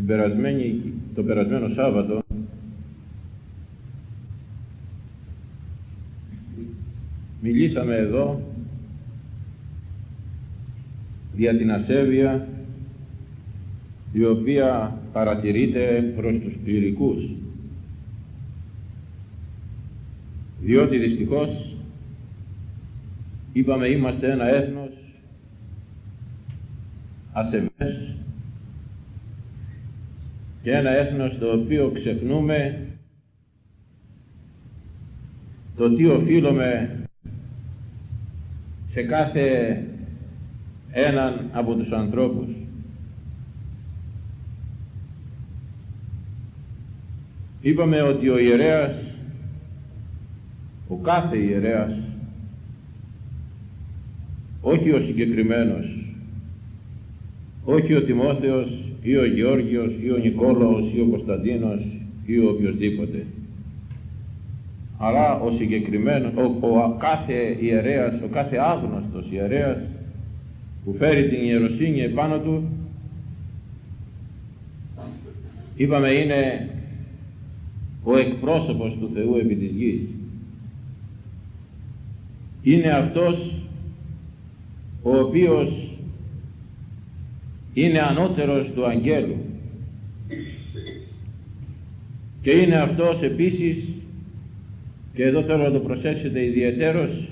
την περασμένη, το περασμένο Σάββατο. Μιλήσαμε εδώ για την ασέβεια η οποία παρατηρείται προς τους κληρικούς. Διότι δυστυχώς είπαμε είμαστε ένα έθνος ασεβές και ένα έθνος το οποίο ξεχνούμε το τι οφείλουμε σε κάθε έναν από τους ανθρώπους. Είπαμε ότι ο ιερέας, ο κάθε ιερέας, όχι ο συγκεκριμένος, όχι ο Τιμόθεος ή ο Γεώργιος ή ο Νικόλαος ή ο Κωνσταντίνος ή ο οποιοδήποτε, αλλά ο συγκεκριμένος, ο, ο κάθε ιερέας, ο κάθε άγνωστος ιερέας που φέρει την ιεροσύνη επάνω του είπαμε είναι ο εκπρόσωπος του Θεού επί της γης. Είναι αυτός ο οποίος είναι ανώτερος του αγγέλου. Και είναι αυτός επίσης και εδώ θέλω να το προσέξετε ιδιαίτερος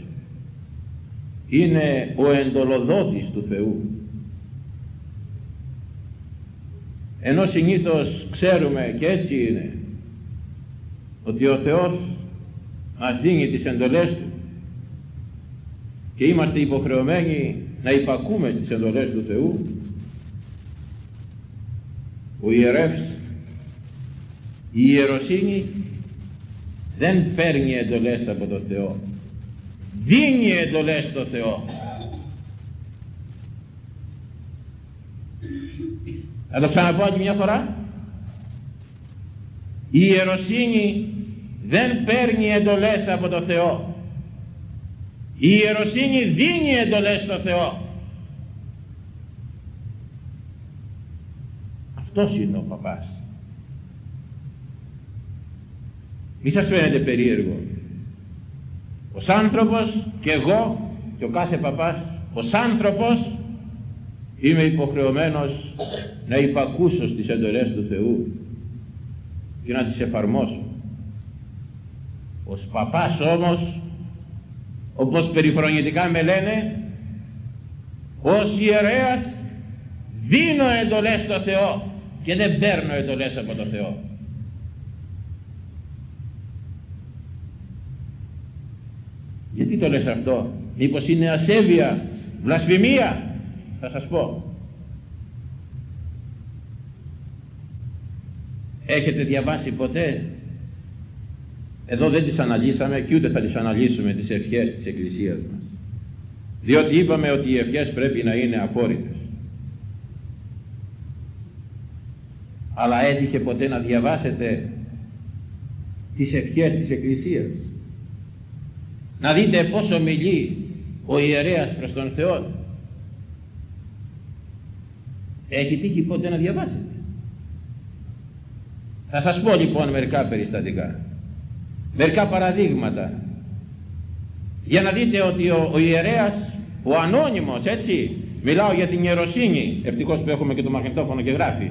είναι ο εντολοδότης του Θεού. Ενώ συνήθως ξέρουμε και έτσι είναι ότι ο Θεός μας δίνει τις εντολές Του. Και είμαστε υποχρεωμένοι να υπακούμε τις εντολές του Θεού ο ιερεύς η ιεροσύνη δεν παίρνει εντολές από τον Θεό. Δίνει εντολές στο Θεό. Θα το ξαναπώ άλλη μια φορά. Η ιεροσύνη δεν παίρνει εντολές από το Θεό. Η ιεροσύνη δίνει εντολές στο Θεό αυτός είναι ο παπάς. Μη σας φαίνεται περίεργο. Ως άνθρωπος και εγώ και ο κάθε παπάς ως άνθρωπος είμαι υποχρεωμένος να υπακούσω στις εντολές του Θεού και να τις εφαρμόσω. Ως παπάς όμως, όπως περιφρονητικά με λένε, ως ιερέας δίνω εντολές στο Θεό και δεν παίρνω εντολές από το Θεό. Γιατί το λες αυτό, μήπως είναι ασέβεια, βλασφημία, θα σας πω. Έχετε διαβάσει ποτέ, εδώ δεν τις αναλύσαμε και ούτε θα τις αναλύσουμε τις ευχές της Εκκλησίας μας. Διότι είπαμε ότι οι ευχές πρέπει να είναι απόρριτες. Αλλά έτυχε ποτέ να διαβάσετε τις ευχές της Εκκλησίας. Να δείτε πόσο μιλεί ο ιερέας προς τον Θεό. Έχει τύχει πότε να διαβάσετε. Θα σας πω λοιπόν μερικά περιστατικά. Μερικά παραδείγματα. Για να δείτε ότι ο, ο ιερέας ο ανώνυμος έτσι μιλάω για την ιεροσύνη ευτυχώς που έχουμε και το μαγνητόφωνο και γράφει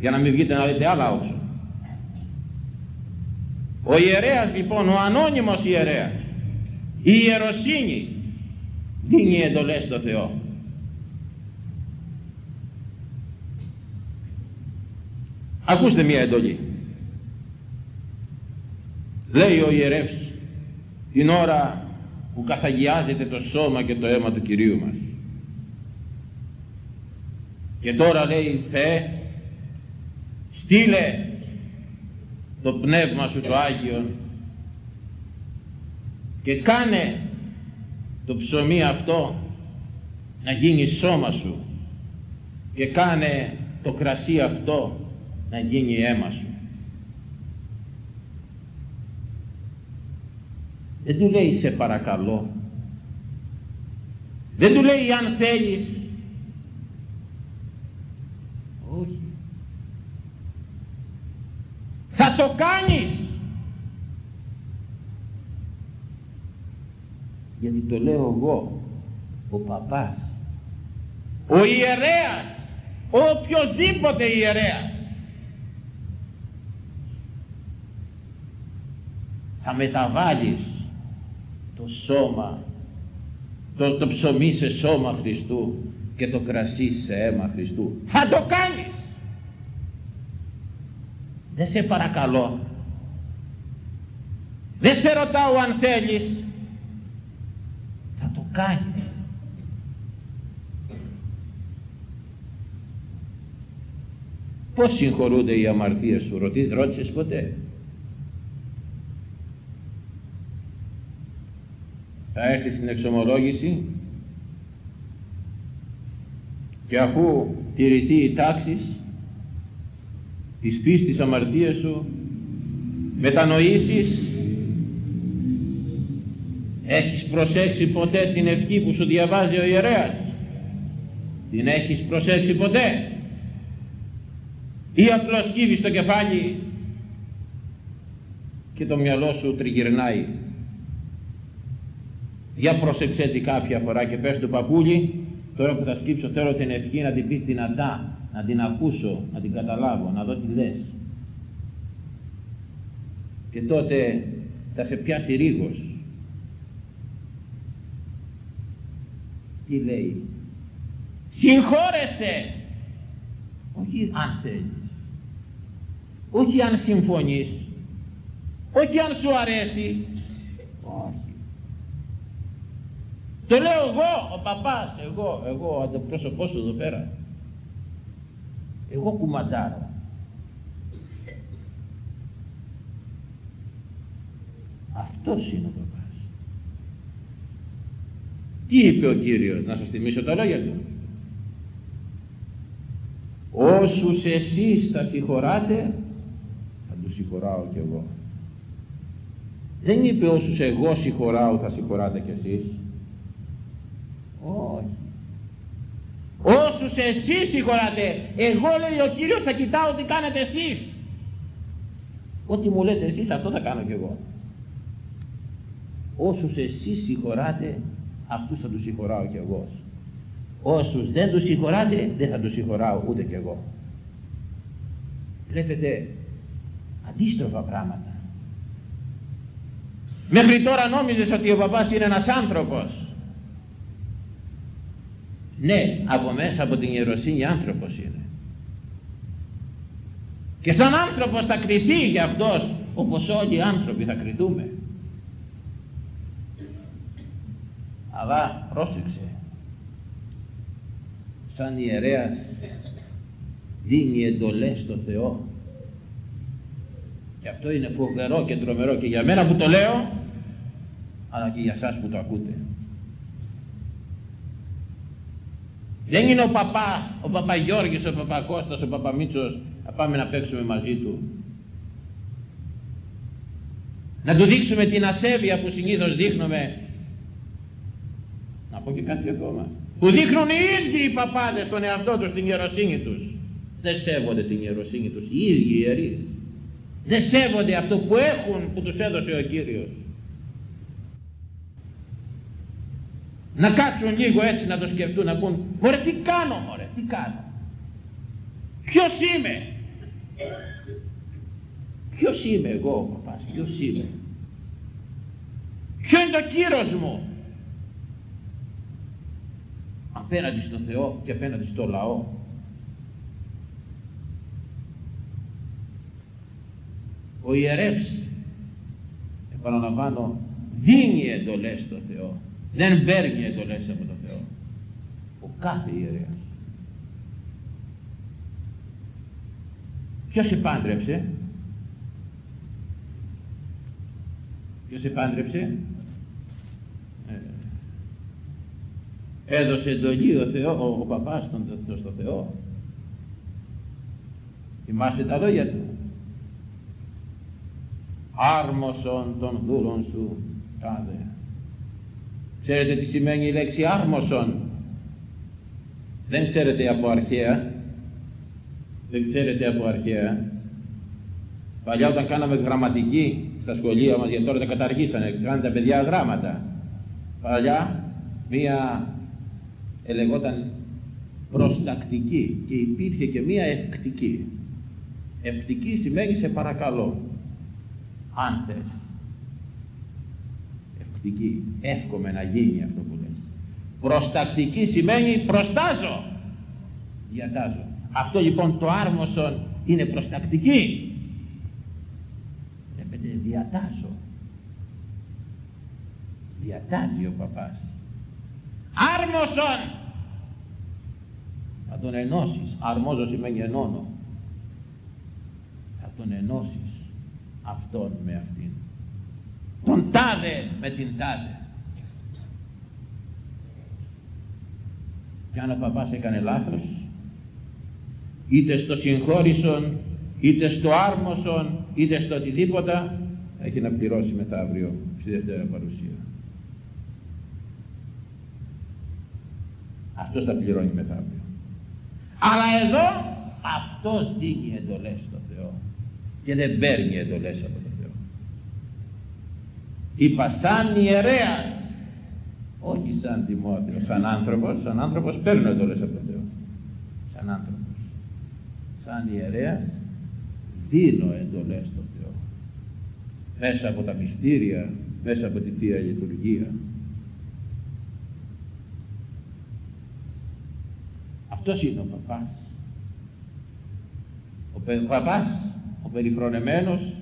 για να μην βγείτε να δείτε άλλα όξο ο ιερέας λοιπόν ο ανώνυμος ιερέας η ιεροσύνη δίνει εντολές στο Θεό. Ακούστε μία εντολή. Λέει ο ιερεύς την ώρα που καθαγιάζεται το σώμα και το αίμα του Κυρίου μας. Και τώρα λέει Θεέ στείλε το πνεύμα σου το Άγιο και κάνε το ψωμί αυτό να γίνει σώμα σου και κάνε το κρασί αυτό να γίνει αίμα σου. Δεν του λέει σε παρακαλώ. Δεν του λέει αν θέλεις. Όχι. Θα το κάνεις. Γιατί το λέω εγώ, ο παπάς, ο ιερέας, ο οποιοδήποτε ιερέας. Θα μεταβάλεις το σώμα, το, το ψωμί σε σώμα Χριστού και το κρασί σε αίμα Χριστού. Θα το κάνεις. Δεν σε παρακαλώ. Δεν σε ρωτάω αν θέλεις. Θα το κάνεις. Πώς συγχωρούνται οι αμαρτίες σου, ρώτησες ποτέ; Θα έρθεις στην εξομολόγηση και αφού τηρηθεί η τάξη της πίστης αμαρτίας σου μετανοήσεις έχεις προσέξει ποτέ την ευχή που σου διαβάζει ο ιερέας; Την έχεις προσέξει ποτέ; Ή απλώς κύβεις το κεφάλι και το μυαλό σου τριγυρνάει; Για προσεξέ τη κάποια φορά και πες του παππούλι τώρα που θα σκύψω θέλω την ευχή να την πεις δυνατά να την ακούσω, να την καταλάβω, να δω τι λες. Και τότε θα σε πιάσει ρίγος. Τι λέει. Συγχώρεσαι! Όχι αν θέλεις. Όχι αν συμφωνείς. Όχι αν σου αρέσει. Όχι. Το λέω εγώ ο παπάς εγώ εγώ ο αντιπρόσωπός σου εδώ πέρα εγώ κουμαντάρω αυτός είναι ο παπάς τι είπε ο Κύριος να σας θυμίσω τα λόγια του; Όσους εσείς θα συγχωράτε συγχωράω κι εγώ. Δεν είπε όσους εγώ συγχωράω θα συγχωράτε κι εσείς. Όχι. Όσους εσείς συγχωράτε, εγώ λέει ο Κύριος θα κοιτάω τι κάνετε εσείς. Ό,τι μου λέτε εσείς αυτό θα κάνω κι εγώ. Όσους εσείς συγχωράτε, αυτούς θα τους συγχωράω κι εγώ. Όσους δεν τους συγχωράτε, δεν θα τους συγχωράω ούτε κι εγώ. Βλέπετε, αντίστροφα πράγματα. Μέχρι τώρα νόμιζες ότι ο παπάς είναι ένας άνθρωπος. Ναι, από μέσα από την ιεροσύνη άνθρωπος είναι. Και σαν άνθρωπος θα κριθεί για αυτός όπως όλοι οι άνθρωποι θα κριθούμε. Αλλά πρόσεξε. Σαν ιερέας δίνει εντολές στο Θεό και αυτό είναι φοβερό και τρομερό και για μένα που το λέω, αλλά και για σας που το ακούτε. Δεν είναι ο παπάς, ο παπαγιώργης, ο παπακώστας, ο παπαμίτσος, να πάμε να παίξουμε μαζί του. Να του δείξουμε την ασέβεια που συνήθως δείχνουμε. Να πω και κάτι ακόμα. Που δείχνουν οι ίδιοι οι παπάδες τον εαυτό τους την ιεροσύνη τους. Δεν σέβονται την ιεροσύνη τους οι ίδιοι ιερείς δεν σέβονται αυτό που έχουν που τους έδωσε ο Κύριος να κάτσουν λίγο έτσι να το σκεφτούν να πούν μωρέ τι κάνω μωρέ τι κάνω ποιος είμαι ποιος είμαι εγώ παπάς ποιος είμαι ποιος είναι το Κύριος μου απέναντι στον Θεό και απέναντι στο λαό ο ιερεύς επαναλαμβάνω δίνει εντολές στο Θεό δεν παίρνει εντολές από το Θεό. Ο κάθε ιερέας. Ποιος επάντρεψε; Ποιος επάντρεψε; Ε, έδωσε εντολή ο, Θεό, ο, ο παπάς στον, στο Θεό. Θυμάστε τα λόγια του. Άρμοσον των δούλων σου τάδε. Ξέρετε τι σημαίνει η λέξη άρμοσον; Δεν ξέρετε από αρχαία. Δεν ξέρετε από αρχαία. Παλιά όταν κάναμε γραμματική στα σχολεία μας, γιατί τώρα τα καταργήσανε, κάνουν τα παιδιά γράμματα. Παλιά μία ελεγόταν προστακτική και υπήρχε και μία ευκτική. Ευκτική σημαίνει σε παρακαλώ. Αν θες. Ευκτική. Εύχομαι να γίνει αυτό που λες. Προστακτική σημαίνει προστάζω. Διατάζω. Αυτό λοιπόν το άρμοσον είναι προστακτική. Βλέπετε διατάζω. Διατάζει ο παπάς. Άρμοσον. Θα τον ενώσεις. Αρμόζω σημαίνει ενώνω. Θα τον ενώσεις αυτόν με αυτήν. Τον τάδε με την τάδε. Και αν ο παπάς έκανε λάθος, είτε στο συγχώρησον, είτε στο άρμοσον, είτε στο οτιδήποτε, έχει να πληρώσει μετά αύριο στη δεύτερη παρουσία. Αυτός θα πληρώνει μετά αύριο. Αλλά εδώ αυτός δίνει εντολές στο Θεό και δεν παίρνει εντολές από τον Θεό. Είπα σαν ιερέας, όχι σαν Τιμόθεος, σαν άνθρωπος, σαν άνθρωπος παίρνω εντολές από τον Θεό. Σαν άνθρωπος. Σαν ιερέας δίνω εντολές στον Θεό. Μέσα από τα μυστήρια, μέσα από τη Θεία Λειτουργία. Αυτός είναι ο παπάς. Ο παπάς, ο περιφρονεμένος,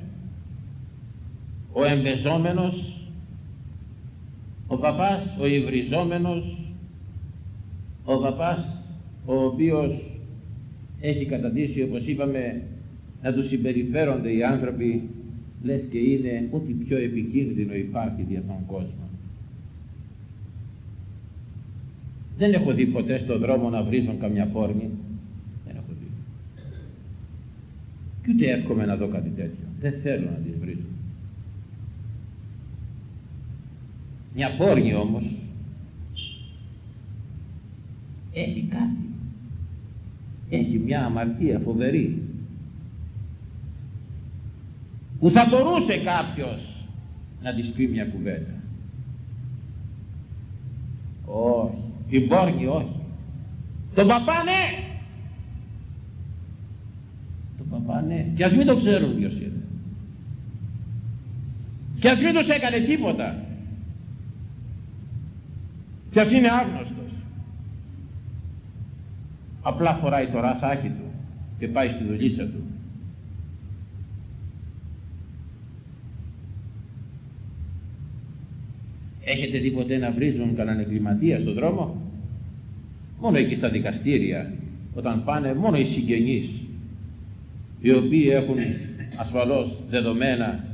ο εμπεζόμενος, ο παπάς, ο υβριζόμενος, ο παπάς, ο οποίος έχει καταντήσει, όπως είπαμε, να τους συμπεριφέρονται οι άνθρωποι, λες και είναι ό,τι πιο επικίνδυνο υπάρχει δια τον κόσμο. Δεν έχω δει ποτέ στον δρόμο να βρίζουν καμιά πόρνη. Δεν έχω δει. Και ούτε εύχομαι να δω κάτι τέτοιο. Δεν θέλω να τις βρίζω. Μια πόρνη όμως έχει κάτι. Έχει μια αμαρτία φοβερή που θα μπορούσε κάποιος να της πει μια κουβέντα. Όχι. Την πόρνη όχι. Τον παπά ναι. Τον παπά ναι. Και ας μην το ξέρουν ποιος είναι. Και ας μην τους έκανε τίποτα. Και ας είναι άγνωστος. Απλά φοράει το ρασάκι του και πάει στη δουλίτσα του. Έχετε δει ποτέ να βρίζουν κανέναν εγκληματία στον δρόμο; Μόνο εκεί στα δικαστήρια όταν πάνε μόνο οι συγγενείς οι οποίοι έχουν ασφαλώς δεδομένα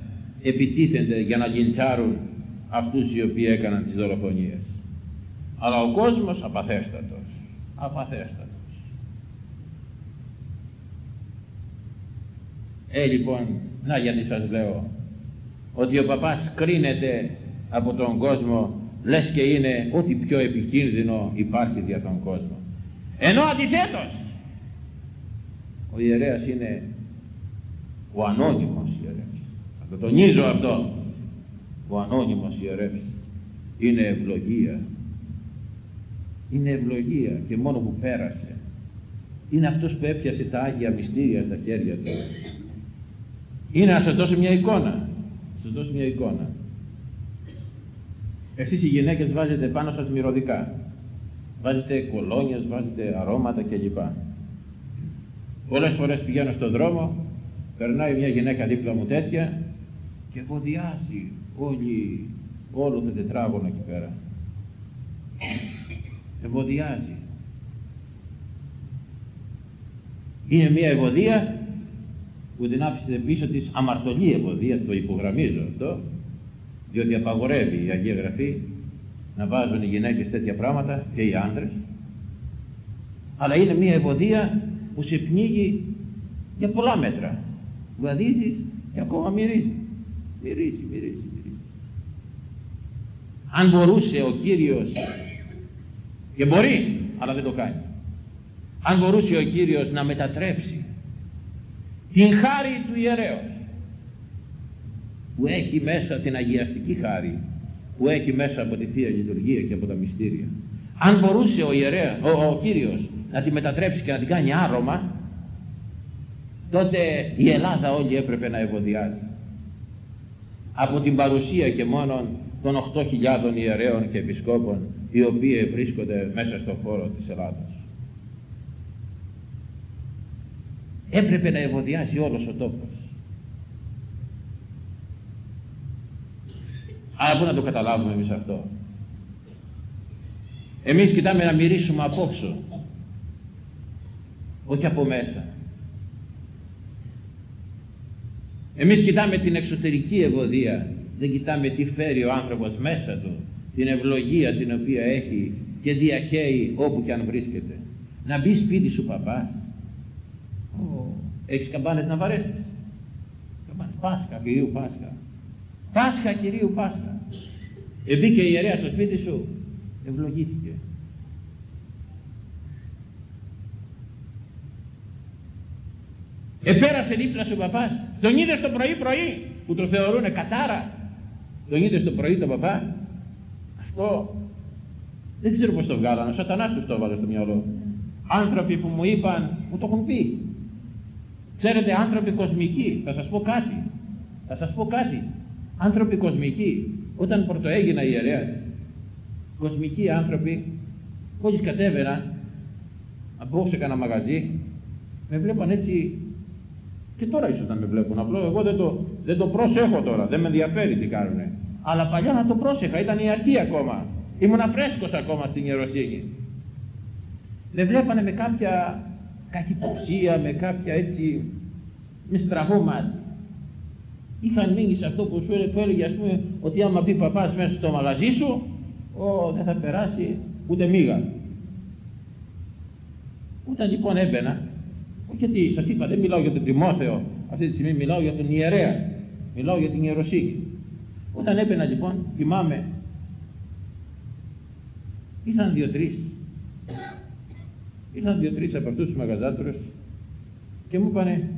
επιτίθενται για να λιντσάρουν αυτούς οι οποίοι έκαναν τις δολοφονίες. Αλλά ο κόσμος απαθέστατος. Απαθέστατος. Ε, λοιπόν, να γιατί σας λέω ότι ο παπάς κρίνεται από τον κόσμο λες και είναι ό,τι πιο επικίνδυνο υπάρχει για τον κόσμο. Ενώ αντιθέτως ο ιερέας είναι ο ανώνυμος ιερέας. Θα το τονίζω αυτό. Ο ανώνυμος ιερέας είναι ευλογία. Είναι ευλογία και μόνο που πέρασε. Είναι αυτός που έπιασε τα Άγια Μυστήρια στα χέρια του. Είναι να σας δώσω μια εικόνα. Να σας δώσω μια εικόνα. Εσείς οι γυναίκες βάζετε πάνω σας μυρωδικά. Βάζετε κολόνιες, βάζετε αρώματα κλπ. Πολλές φορές πηγαίνω στον δρόμο, περνάει μια γυναίκα δίπλα μου τέτοια και βοδιάζει όλη, όλο το τετράγωνο εκεί πέρα. Ευωδιάζει. Είναι μια ευωδία που την άφησε πίσω της αμαρτωλή ευωδία, το υπογραμμίζω αυτό, διότι απαγορεύει η Αγία Γραφή να βάζουν οι γυναίκες τέτοια πράγματα και οι άντρες. Αλλά είναι μια ευωδία που σε πνίγει για πολλά μέτρα. Βαδίζεις και ακόμα μυρίζεις. Μυρίζεις, μυρίζεις, μυρίζεις. Αν μπορούσε ο Κύριος και μπορεί αλλά δεν το κάνει αν μπορούσε ο Κύριος να μετατρέψει την χάρη του ιερέως που έχει μέσα την αγιαστική χάρη, που έχει μέσα από τη Θεία Λειτουργία και από τα μυστήρια. Αν μπορούσε ο, ιερέα, ο, ο Κύριος να τη μετατρέψει και να την κάνει άρωμα, τότε η Ελλάδα όλη έπρεπε να ευωδιάζει. Από την παρουσία και μόνο των 8.000 ιερέων και επισκόπων οι οποίοι βρίσκονται μέσα στον χώρο της Ελλάδας. Έπρεπε να ευωδιάσει όλος ο τόπος. Αλλά πού να το καταλάβουμε εμείς αυτό; Εμείς κοιτάμε να μυρίσουμε απόξω, όχι από μέσα. Εμείς κοιτάμε την εξωτερική ευωδία, δεν κοιτάμε τι φέρει ο άνθρωπος μέσα του, την ευλογία την οποία έχει και διαχέει όπου και αν βρίσκεται. Να μπει σπίτι σου παπάς, oh. έχεις καμπάνες να βαρέσεις. Καμπάνες Πάσχα, Κυρίου Πάσχα. Πάσχα Κυρίου Πάσχα. Εμπήκε η ιερέα στο σπίτι σου, ευλογήθηκε. Επέρασε δίπλα σου παπάς. Τον είδες το πρωί πρωί που το θεωρούνε κατάρα. Τον είδες το πρωί το παπά. Αυτό δεν ξέρω πως το βγάλανε. Ο σατανάς τους το έβαλε στο μυαλό. Άνθρωποι που μου είπαν, μου το έχουν πει. Ξέρετε άνθρωποι κοσμικοί. Θα σας πω κάτι. Θα σας πω κάτι. Άνθρωποι κοσμικοί. Όταν πρωτοέγινα ιερέας. Κοσμικοί άνθρωποι. Μόλις κατέβαινα από σε κανένα μαγαζί. Με βλέπαν έτσι και τώρα ίσως να με βλέπουν, απλό εγώ δεν το, δεν το προσέχω τώρα, δεν με ενδιαφέρει τι κάνουνε. Αλλά παλιά να το πρόσεχα, ήταν η αρχή ακόμα. Ήμουν φρέσκος ακόμα στην ιεροσύνη. Με βλέπανε με κάποια κακυποψία, με κάποια έτσι, με στραβό μάτι. Είχαν μείνει σε αυτό που σου που έλεγε ας πούμε ότι άμα πει παπάς μέσα στο μαγαζί σου, ο, δεν θα περάσει ούτε μίγα. Όταν λοιπόν έμπαινα γιατί σας είπα δεν μιλάω για τον Τιμόθεο, αυτή τη στιγμή μιλάω για τον ιερέα, μιλάω για την ιεροσύνη. Όταν έπαινα λοιπόν, θυμάμαι, ήρθαν δύο-τρεις, ήρθαν δύο-τρεις από αυτούς τους μαγαζάτορες και μου είπανε,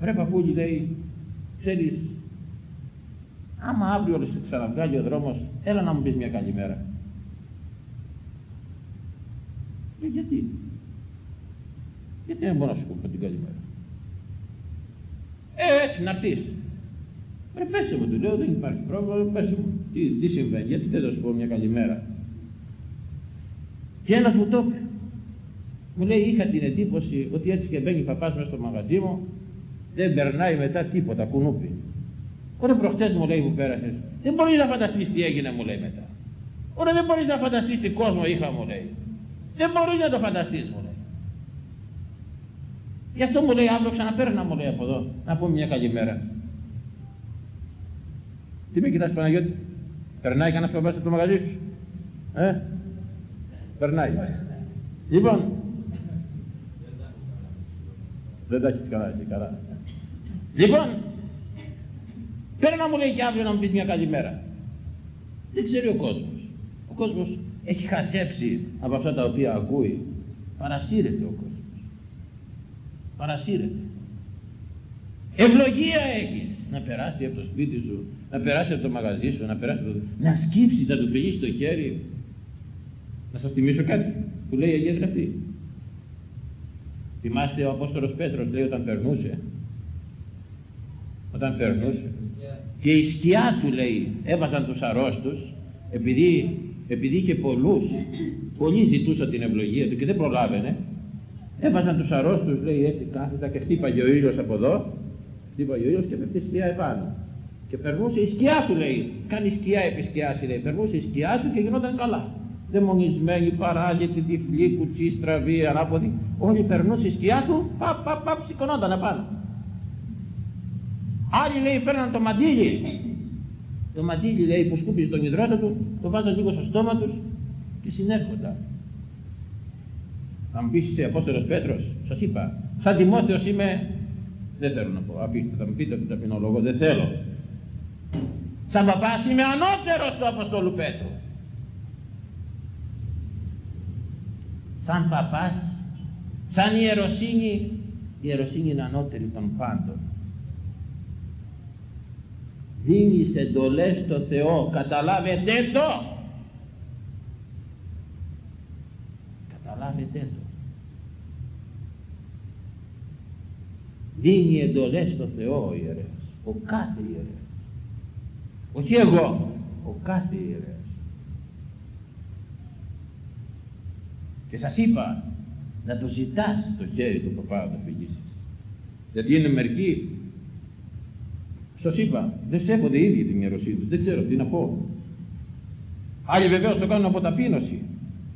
ρε παππούλη λέει, ξέρεις, άμα αύριο σε ξαναβγάλει ο δρόμος, έλα να μου πεις μια καλημέρα. Ε, γιατί, γιατί δεν μπορώ να σου πω την καλημέρα. Ε, έτσι να πεις. Ε, πέσε μου, του λέω, δεν υπάρχει πρόβλημα, πέσε μου. Τι, τι συμβαίνει, γιατί δεν θα σου πω μια καλημέρα. Και ένας μου το είπε. Μου λέει, είχα την εντύπωση ότι έτσι και μπαίνει παπάς μέσα στο μαγαζί μου, δεν περνάει μετά τίποτα, κουνούπι. Όταν προχτές μου λέει που πέρασες, δεν μπορείς να φανταστείς τι έγινε μου λέει μετά. Όταν δεν μπορείς να φανταστείς τι κόσμο είχα μου λέει. Δεν μπορείς να το φανταστείς μου λέει. Γι' αυτό μου λέει αύριο ξαναπέρνα μου λέει από εδώ να πούμε μια καλημέρα. Τι με κοιτάς Παναγιώτη, περνάει κανένας παπάς από το μαγαζί σου; Ε, περνάει. Λοιπόν, δεν τα έχεις καλά εσύ καλά. Λοιπόν, πέρνα μου λέει και αύριο να μου πεις μια καλημέρα. Δεν ξέρει ο κόσμος. Ο κόσμος έχει χαζέψει από αυτά τα οποία ακούει. Παρασύρεται ο κόσμος παρασύρεται. Ευλογία έχεις να περάσει από το σπίτι σου, να περάσει από το μαγαζί σου, να περάσει από το... να σκύψεις, να του φυγεί στο χέρι. Να σας θυμίσω κάτι που λέει η Αγία Γραφή. Θυμάστε ο Απόστολος Πέτρος λέει όταν περνούσε, όταν περνούσε και η σκιά του λέει έβαζαν τους αρρώστους επειδή, επειδή είχε πολλούς, πολλοί ζητούσαν την ευλογία του και δεν προλάβαινε Έβαζαν τους αρρώστους λέει έτσι κάθετα και χτύπαγε ο ήλιος από εδώ, χτύπαγε ο ήλιος και πέφτει σκιά επάνω. Και περνούσε η σκιά του λέει, κάνει σκιά επί σκιάς λέει, περνούσε η σκιά του και γινόταν καλά. Δαιμονισμένη, παράλυτη, τυφλή, κουτσί, στραβή, ανάποδη, όλοι περνούσε η σκιά του, παπ, παπ, παπ, σηκωνόταν απάνω. Άλλοι λέει παίρναν το μαντίλι, το μαντίλι λέει που σκούπιζε τον υδρότα του, το βάζαν λίγο στο στόμα τους και συνέρχονταν. Θα μου πεις είσαι Απόστολος Πέτρος, σας είπα, σαν Τιμόθεος είμαι, δεν θέλω να πω, απίστευτα, θα μου πείτε τον ταπεινό δεν θέλω. Σαν παπάς είμαι ανώτερος του Αποστόλου Πέτρου. Σαν παπάς, σαν ιεροσύνη, η ιεροσύνη είναι ανώτερη των πάντων. δίνεις εντολές στο Θεό καταλάβετε το καταλάβετε το δίνει εντολές στο Θεό ο ιερέας ο κάθε ιερέας όχι εγώ ο κάθε ιερέας. Και σας είπα να το ζητάς το χέρι του παπά να το φυγήσεις. Γιατί είναι μερικοί σας είπα δεν σέβονται οι ίδιοι την ιεροσύνη τους δεν ξέρω τι να πω. Άλλοι βεβαίως το κάνουν από ταπείνωση.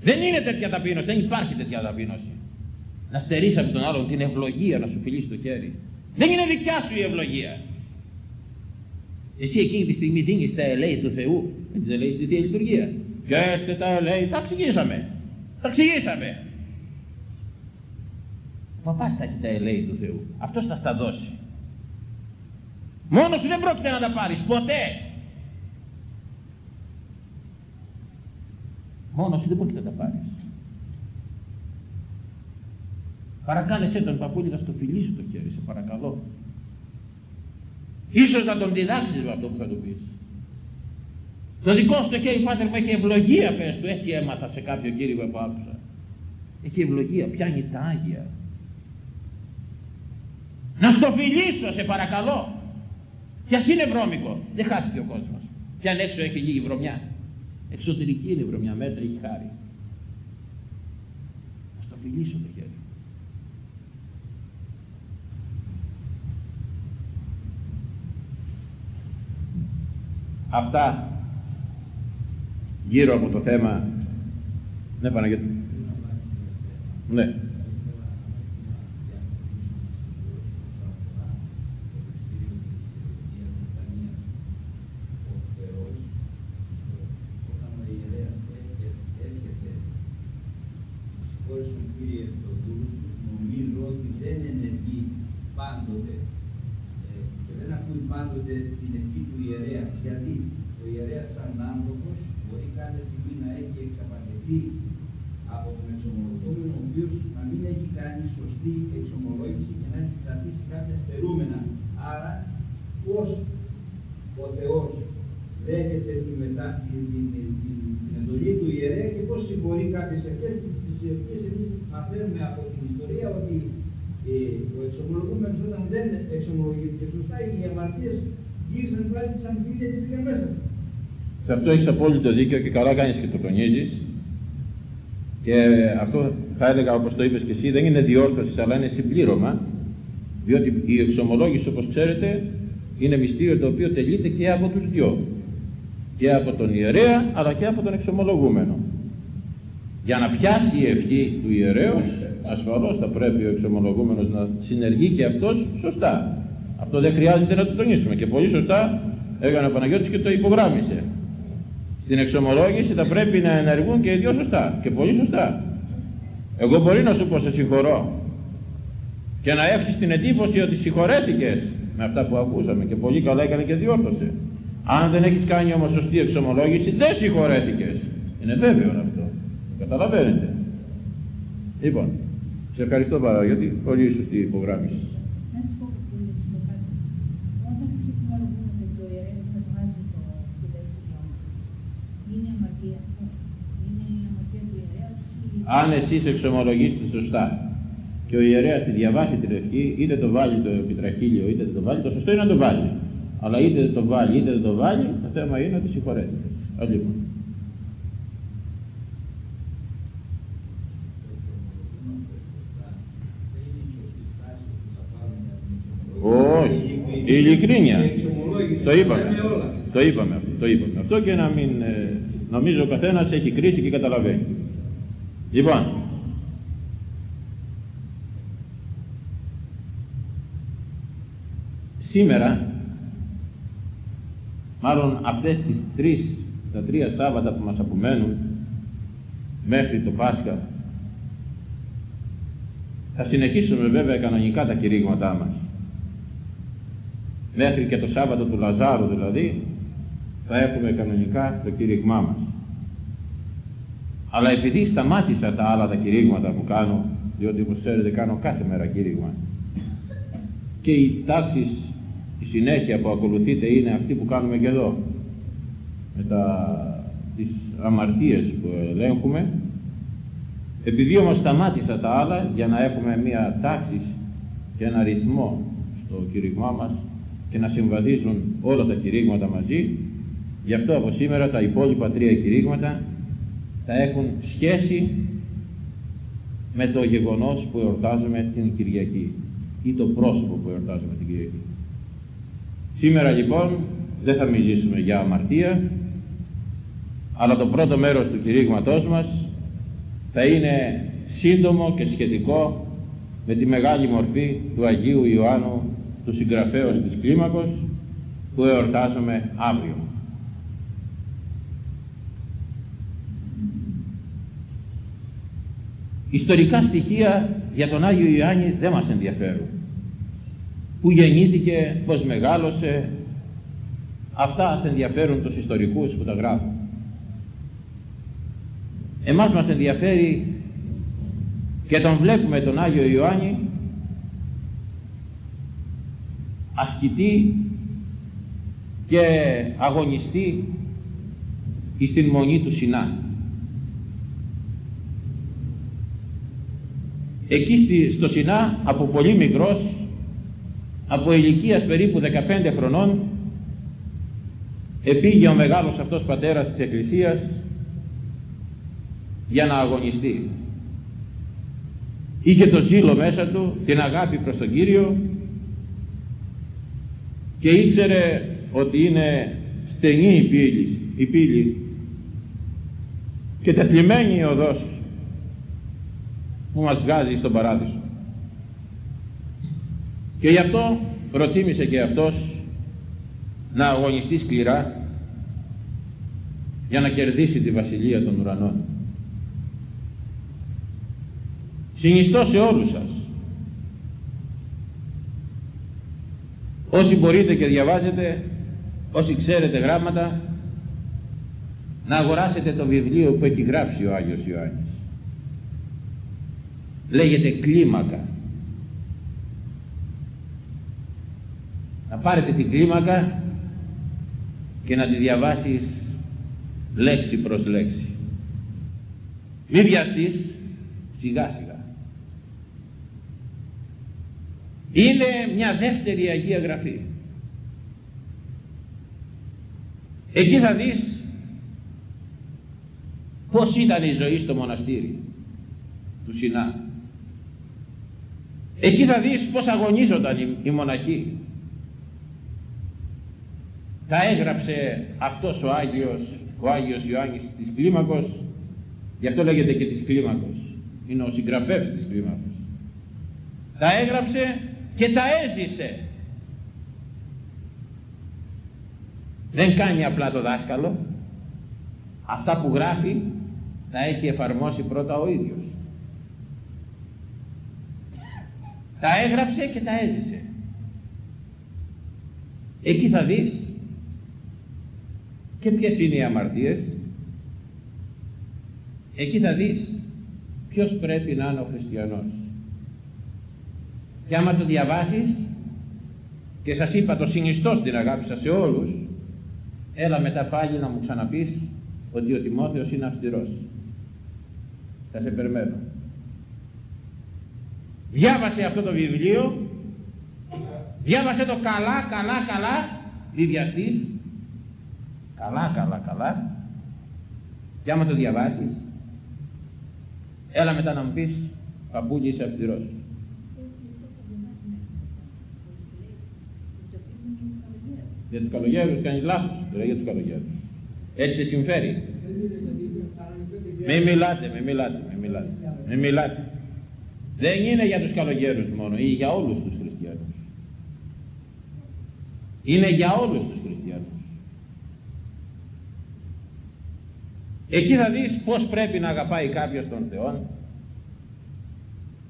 Δεν είναι τέτοια ταπείνωση δεν υπάρχει τέτοια ταπείνωση. Να στερείς από τον άλλον την ευλογία να σου φιλήσει το χέρι. Δεν είναι δικιά σου η ευλογία εσύ εκείνη τη στιγμή δίνεις τα ελέη του Θεού με τις ελέης στη Θεία Λειτουργίας. Και έστε τα ελέη. Τα εξηγήσαμε. Τα εξηγήσαμε. Ο παπάς θα έχει τα ελέη του Θεού. Αυτός θα στα δώσει. Μόνος σου δεν πρόκειται να τα πάρεις ποτέ. Μόνος σου δεν πρόκειται να τα πάρεις. Παρακάλεσέ τον παππούλη να στο φιλήσει το χέρι, σε παρακαλώ. Ίσως να τον διδάξεις με αυτό που θα του πεις. Το δικό σου το χέρι πάτερ μου έχει ευλογία πες του, έτσι έμαθα σε κάποιο κύριο που άκουσα. Έχει ευλογία, πιάνει τα Άγια. Να στο φιλήσω σε παρακαλώ. Κι ας είναι βρώμικο, δεν χάθηκε ο κόσμος. Κι αν έξω έχει λίγη βρωμιά. Εξωτερική είναι η βρωμιά, μέσα έχει χάρη. Να στο φιλήσω το χέρι. Αυτά. Γύρω από το θέμα. Ναι Παναγιώτη. Ναι αυτό έχεις απόλυτο δίκιο και καλά κάνεις και το τονίζεις. Και αυτό θα έλεγα όπως το είπες και εσύ δεν είναι διόρθωση αλλά είναι συμπλήρωμα διότι η εξομολόγηση όπως ξέρετε είναι μυστήριο το οποίο τελείται και από τους δυο. Και από τον ιερέα αλλά και από τον εξομολογούμενο. Για να πιάσει η ευχή του ιερέως ασφαλώς θα πρέπει ο εξομολογούμενος να συνεργεί και αυτός σωστά. Αυτό δεν χρειάζεται να το τονίσουμε και πολύ σωστά έκανε ο Παναγιώτης και το υπογράμμισε. Στην εξομολόγηση θα πρέπει να ενεργούν και οι δυο σωστά και πολύ σωστά. Εγώ μπορεί να σου πω σε συγχωρώ και να έχεις την εντύπωση ότι συγχωρέθηκες με αυτά που ακούσαμε και πολύ καλά έκανε και διόρθωσε. Αν δεν έχεις κάνει όμως σωστή εξομολόγηση δεν συγχωρέθηκες. Είναι βέβαιο αυτό. Καταλαβαίνετε. Λοιπόν, σε ευχαριστώ πάρα γιατί πολύ σωστή υπογράμμιση. Αν εσείς εξομολογήσετε σωστά και ο ιερέας τη διαβάσει την ευχή, είτε το βάλει το επιτραχύλιο είτε δεν το βάλει, το σωστό είναι να το βάλει. Αλλά είτε δεν το βάλει είτε δεν το βάλει, το θέμα είναι ότι συγχωρέται. Λοιπόν. Όχι, η ειλικρίνεια. Το είπαμε. Το είπαμε αυτό. Το είπαμε. Αυτό και να μην... Ε, νομίζω ο καθένας έχει κρίση και καταλαβαίνει. Λοιπόν, σήμερα, μάλλον αυτές τις τρεις, τα τρία Σάββατα που μας απομένουν, μέχρι το Πάσχα, θα συνεχίσουμε βέβαια κανονικά τα κηρύγματά μας. Μέχρι και το Σάββατο του Λαζάρου δηλαδή, θα έχουμε κανονικά το κήρυγμά μας. Αλλά επειδή σταμάτησα τα άλλα τα κηρύγματα που κάνω, διότι όπως ξέρετε κάνω κάθε μέρα κήρυγμα, και οι τάξεις, οι η συνέχεια που ακολουθείται είναι αυτή που κάνουμε και εδώ με τα, τις αμαρτίες που ελέγχουμε επειδή όμως σταμάτησα τα άλλα για να έχουμε μία τάξη και ένα ρυθμό στο κηρύγμά μας και να συμβαδίζουν όλα τα κηρύγματα μαζί γι' αυτό από σήμερα τα υπόλοιπα τρία κηρύγματα θα έχουν σχέση με το γεγονός που εορτάζουμε την Κυριακή ή το πρόσωπο που εορτάζουμε την Κυριακή. Σήμερα λοιπόν δεν θα μιλήσουμε για αμαρτία αλλά το πρώτο μέρος του κηρύγματός μας θα είναι σύντομο και σχετικό με τη μεγάλη μορφή του Αγίου Ιωάννου του συγγραφέως της κλίμακος που εορτάζουμε αύριο. Ιστορικά στοιχεία για τον Άγιο Ιωάννη δεν μας ενδιαφέρουν. Πού γεννήθηκε, πώς μεγάλωσε, αυτά σε ενδιαφέρουν τους ιστορικούς που τα γράφουν. Εμάς μας ενδιαφέρει και τον βλέπουμε τον Άγιο Ιωάννη ασκητή και αγωνιστή στην μονή του Σινά. Εκεί στο Σινά από πολύ μικρός, από ηλικίας περίπου 15 χρονών, επήγε ο μεγάλος αυτός πατέρας της Εκκλησίας για να αγωνιστεί. Είχε το ζήλο μέσα του, την αγάπη προς τον Κύριο και ήξερε ότι είναι στενή η πύλη, η πύλη και τεθλιμμένη η οδός που μας βγάζει στον παράδεισο. Και γι' αυτό προτίμησε και αυτός να αγωνιστεί σκληρά για να κερδίσει τη βασιλεία των ουρανών. Συνιστώ σε όλους σας. Όσοι μπορείτε και διαβάζετε, όσοι ξέρετε γράμματα, να αγοράσετε το βιβλίο που έχει γράψει ο Άγιος Ιωάννης. Λέγεται κλίμακα. Να πάρετε την κλίμακα και να τη διαβάσεις λέξη προς λέξη. Μη βιαστείς, σιγά σιγά. Είναι μια δεύτερη Αγία Γραφή. Εκεί θα δεις πώς ήταν η ζωή στο μοναστήρι του Σινά. Εκεί θα δεις πώς αγωνίζονταν οι μοναχοί. Τα έγραψε αυτός ο Άγιος, ο Άγιος Ιωάννης της Κλίμακος, γι' αυτό λέγεται και της Κλίμακος. Είναι ο συγγραφέας της Κλίμακος. Τα έγραψε και τα έζησε. Δεν κάνει απλά το δάσκαλο. Αυτά που γράφει τα έχει εφαρμόσει πρώτα ο ίδιος. Τα έγραψε και τα έζησε. Εκεί θα δεις και ποιες είναι οι αμαρτίες. Εκεί θα δεις ποιος πρέπει να είναι ο χριστιανός. Και άμα το διαβάσεις και σας είπα το συνιστώ στην αγάπη σας σε όλους, έλα μετά πάλι να μου ξαναπείς ότι ο Τιμόθεος είναι αυστηρός. Θα σε περιμένω. Διάβασε αυτό το βιβλίο, διάβασε το καλά, καλά, καλά, διδιαστείς, καλά, καλά, καλά, και άμα το διαβάσεις, έλα μετά να μου πεις, παππούλη είσαι αυστηρός. Για τους καλογέρους κάνεις λάθος, τώρα για τους καλογέρους. Έτσι σε συμφέρει. Μη μιλάτε, μη μιλάτε, μη μιλάτε. Μη μιλάτε. Δεν είναι για τους καλογέρους μόνο, είναι για όλους τους χριστιανούς. Είναι για όλους τους χριστιανούς. Εκεί θα δεις πώς πρέπει να αγαπάει κάποιος τον Θεό.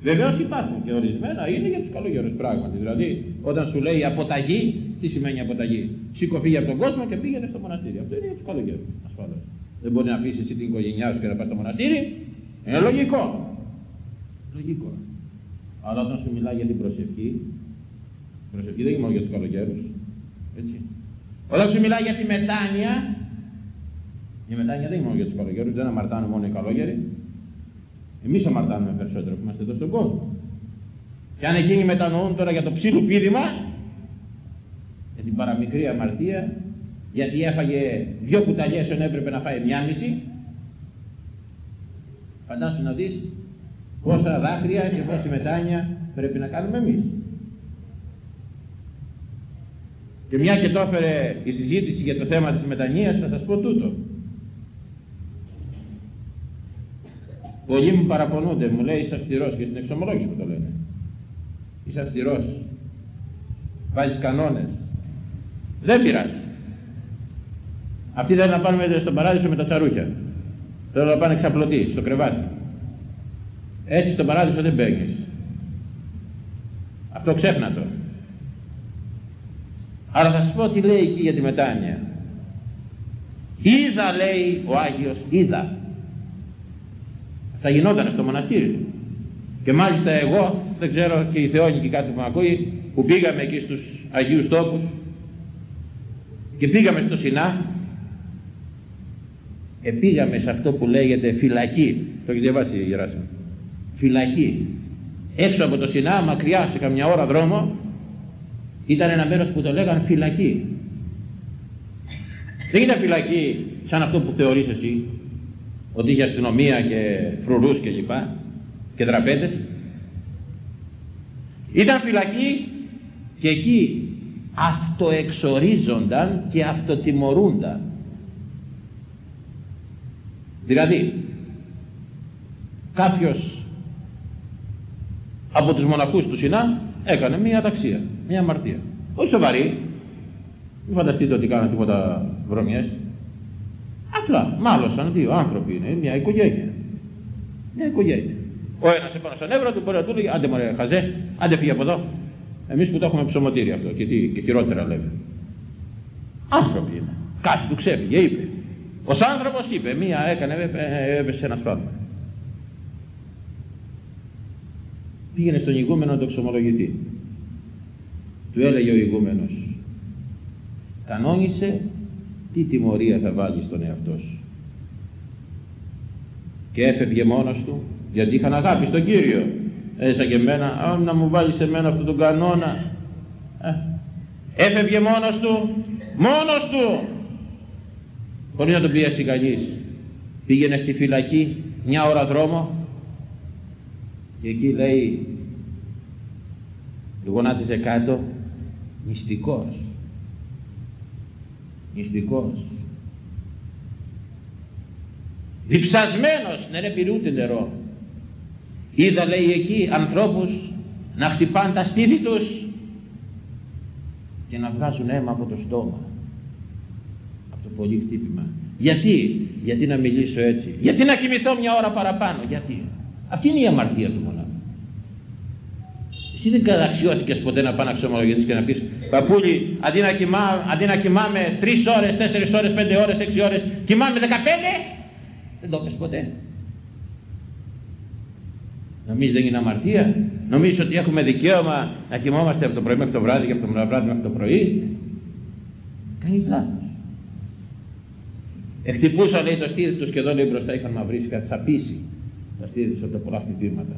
Βεβαίως υπάρχουν και ορισμένα, είναι για τους καλογέρους πράγματι. Δηλαδή, όταν σου λέει αποταγή, τι σημαίνει αποταγή; Σήκω φύγει από τον κόσμο και πήγαινε στο μοναστήρι. Αυτό είναι για τους καλογέρους, ασφαλώς. Δεν μπορεί να αφήσεις εσύ την οικογένειά σου και να πας στο μοναστήρι. Είναι λογικό. Λογικό. Αλλά όταν σου μιλάει για την προσευχή, προσευχή δεν είναι μόνο για τους καλογέρους, Έτσι. Όταν σου μιλάει για τη μετάνοια, η μετάνοια δεν είναι μόνο για τους καλογέρους, δεν αμαρτάνουν μόνο οι καλόγεροι. Εμείς αμαρτάνουμε περισσότερο που είμαστε εδώ στον κόσμο. Και αν εκείνοι μετανοούν τώρα για το ψήλου πίδημα, για την παραμικρή αμαρτία, γιατί έφαγε δυο κουταλιές ενώ έπρεπε να φάει μια μισή, φαντάσου να δεις πόσα δάκρυα και πόση μετάνια πρέπει να κάνουμε εμείς. Και μια και το έφερε η συζήτηση για το θέμα της μετανοίας θα σας πω τούτο. Πολλοί μου παραπονούνται, μου λέει είσαι αυστηρός και στην εξομολόγηση που το λένε. Είσαι αυστηρός. Βάζεις κανόνες. Δεν πειράζει. Αυτοί θέλουν να πάνε στον παράδεισο με τα τσαρούχια. Θέλουν να πάνε ξαπλωτή, στο κρεβάτι. Έτσι στον παράδεισο δεν μπαίνεις. Αυτό ξέχνα το. Αλλά θα σας πω τι λέει εκεί για τη μετάνοια. Είδα λέει ο Άγιος, είδα. Θα γινόταν στο μοναστήρι του. Και μάλιστα εγώ, δεν ξέρω και η Θεόνικη κάτι που με ακούει, που πήγαμε εκεί στους Αγίους Τόπους και πήγαμε στο Σινά και πήγαμε σε αυτό που λέγεται φυλακή. Το έχεις διαβάσει η Γεράσιμο; Φυλακή. Έξω από το Σινά, μακριά σε καμιά ώρα δρόμο, ήταν ένα μέρος που το λέγαν φυλακή. Δεν ήταν φυλακή σαν αυτό που θεωρείς εσύ, ότι είχε αστυνομία και φρουρούς και λοιπά και δραπέτες. Ήταν φυλακή και εκεί αυτοεξορίζονταν και αυτοτιμωρούνταν. Δηλαδή, κάποιος από τους μοναχούς του Σινά έκανε μία αταξία, μία αμαρτία. Όχι σοβαρή. Μην φανταστείτε ότι κάνανε τίποτα βρωμιές. Απλά, μάλωσαν δύο άνθρωποι είναι, μια οικογένεια. Μια οικογένεια. Ο ένας επάνω στον εύρο του μπορεί να του λέει, άντε μωρέ χαζέ, άντε φύγει από εδώ. Εμείς που το έχουμε ψωμοτήρι αυτό και, τι, και χειρότερα λέμε. Άνθρωποι είναι. Κάτι του ξέφυγε, είπε. Ο άνθρωπος είπε, μία έκανε, έπεσε ένας σπάσμα. Πήγαινε στον ηγούμενο να το εξομολογηθεί. Του έλεγε ο ηγούμενος, κανόνισε τι τιμωρία θα βάλει στον εαυτό σου. Και έφευγε μόνος του, γιατί είχαν αγάπη στον Κύριο. Έτσι και εμένα, α, να μου βάλεις σε μένα αυτόν τον κανόνα. Ε, έφευγε μόνος του, μόνος του, χωρίς να τον πιέσει κανείς. Πήγαινε στη φυλακή, μια ώρα δρόμο, και εκεί λέει γονάτιζε κάτω μυστικός. Μυστικός. Διψασμένος. Δεν έπειρε ούτε νερό. Είδα λέει εκεί ανθρώπους να χτυπάνε τα στήθη τους και να βγάζουν αίμα από το στόμα. Από το πολύ χτύπημα. Γιατί, γιατί να μιλήσω έτσι; Γιατί να κοιμηθώ μια ώρα παραπάνω; Γιατί; Αυτή είναι η αμαρτία του μονάχου. Εσύ δεν καταξιώθηκες ποτέ να πάνε να ξομολογηθείς και να πεις Παππούλη, αντί να, κοιμά, αντί να κοιμάμαι 3 ώρες, 4 ώρες, 5 ώρες, 6 ώρες, κοιμάμαι 15. Δεν το πες ποτέ. Νομίζεις δεν είναι αμαρτία; Νομίζεις ότι έχουμε δικαίωμα να κοιμόμαστε από το πρωί μέχρι το βράδυ και από το βράδυ μέχρι το πρωί; Κανείς λάθος. Εκτυπούσα λέει το στήθι τους και εδώ λέει μπροστά είχαν μαυρίσει κάτι σαπίσει τα στήριξε από τα πολλά χτυπήματα.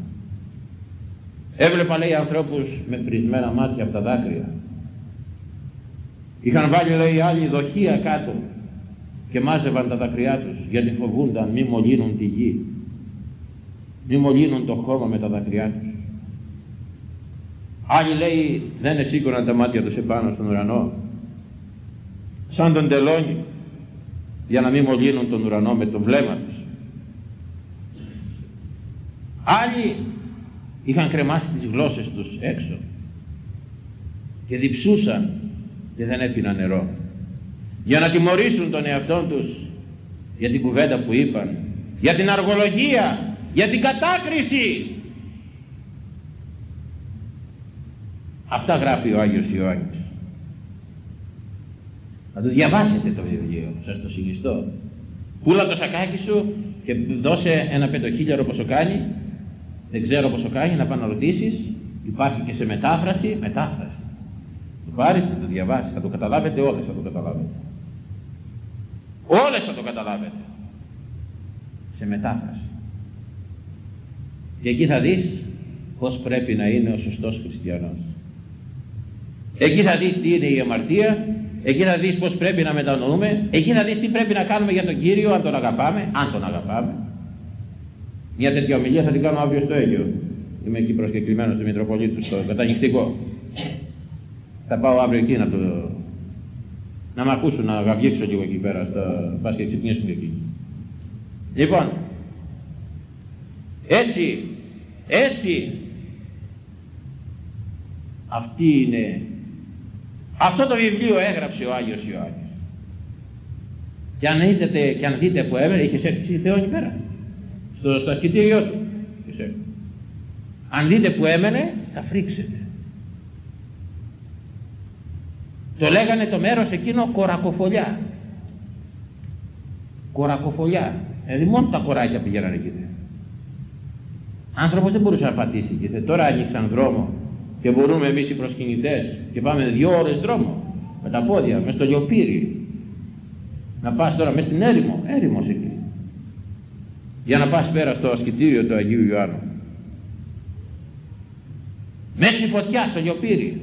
Έβλεπα λέει ανθρώπους με πρισμένα μάτια από τα δάκρυα. Είχαν βάλει λέει άλλοι δοχεία κάτω και μάζευαν τα δάκρυά τους γιατί φοβούνταν μη μολύνουν τη γη. Μη μολύνουν το χώμα με τα δάκρυά τους. Άλλοι λέει δεν εσήκωναν τα μάτια τους επάνω στον ουρανό σαν τον τελώνι για να μην μολύνουν τον ουρανό με το βλέμμα τους. Άλλοι είχαν κρεμάσει τις γλώσσες τους έξω και διψούσαν και δεν έπιναν νερό. Για να τιμωρήσουν τον εαυτό τους για την κουβέντα που είπαν για την αργολογία για την κατάκριση. Αυτά γράφει ο Άγιος Ιωάννης. Να το διαβάσετε το βιβλίο σας το συνιστώ. Πουλα το σακάκι σου και δώσε ένα πεντοχίλιαρο πόσο κάνει δεν ξέρω πόσο κάνει να πάνε να ρωτήσεις υπάρχει και σε μετάφραση μετάφραση πάρεις, θα το διαβάσεις, θα το καταλάβετε όλες, θα το καταλάβετε. Όλες θα το καταλάβετε. Σε μετάφραση. Και εκεί θα δεις πώς πρέπει να είναι ο σωστός χριστιανός. Εκεί θα δεις τι είναι η αμαρτία, εκεί θα δεις πώς πρέπει να μετανοούμε, εκεί θα δεις τι πρέπει να κάνουμε για τον Κύριο, αν τον αγαπάμε, αν τον αγαπάμε. Μια τέτοια ομιλία θα την κάνω αύριο στο Αίγιο. Είμαι εκεί προσκεκλημένος του Μητροπολίτου στο κατανυχτικό. Θα πάω αύριο εκεί να το... να μ' ακούσουν να γαβγίξω λίγο εκεί πέρα, στο... πας και ξυπνήσουν εκεί. Λοιπόν, έτσι, έτσι, αυτή είναι, αυτό το βιβλίο έγραψε ο Άγιος Ιωάννης. Και αν δείτε, και αν δείτε που έμενε, είχε έρθει Θεό εκεί πέρα, στο, στο ασκητήριό του. Αν δείτε που έμενε, θα φρίξετε. Το λέγανε το μέρος εκείνο κορακοφολιά. Κορακοφολιά. Δηλαδή μόνο τα κοράκια πήγαιναν εκεί. Άνθρωπος δεν μπορούσε να πατήσει εκεί. Τώρα άνοιξαν δρόμο και μπορούμε εμείς οι προσκυνητές και πάμε δύο ώρες δρόμο με τα πόδια, μες στο λιοπύρι. Να πας τώρα μες στην έρημο, έρημος εκεί. Για να πας πέρα στο ασκητήριο του Αγίου Ιωάννου. Μέσα στη φωτιά, στο λιοπύρι.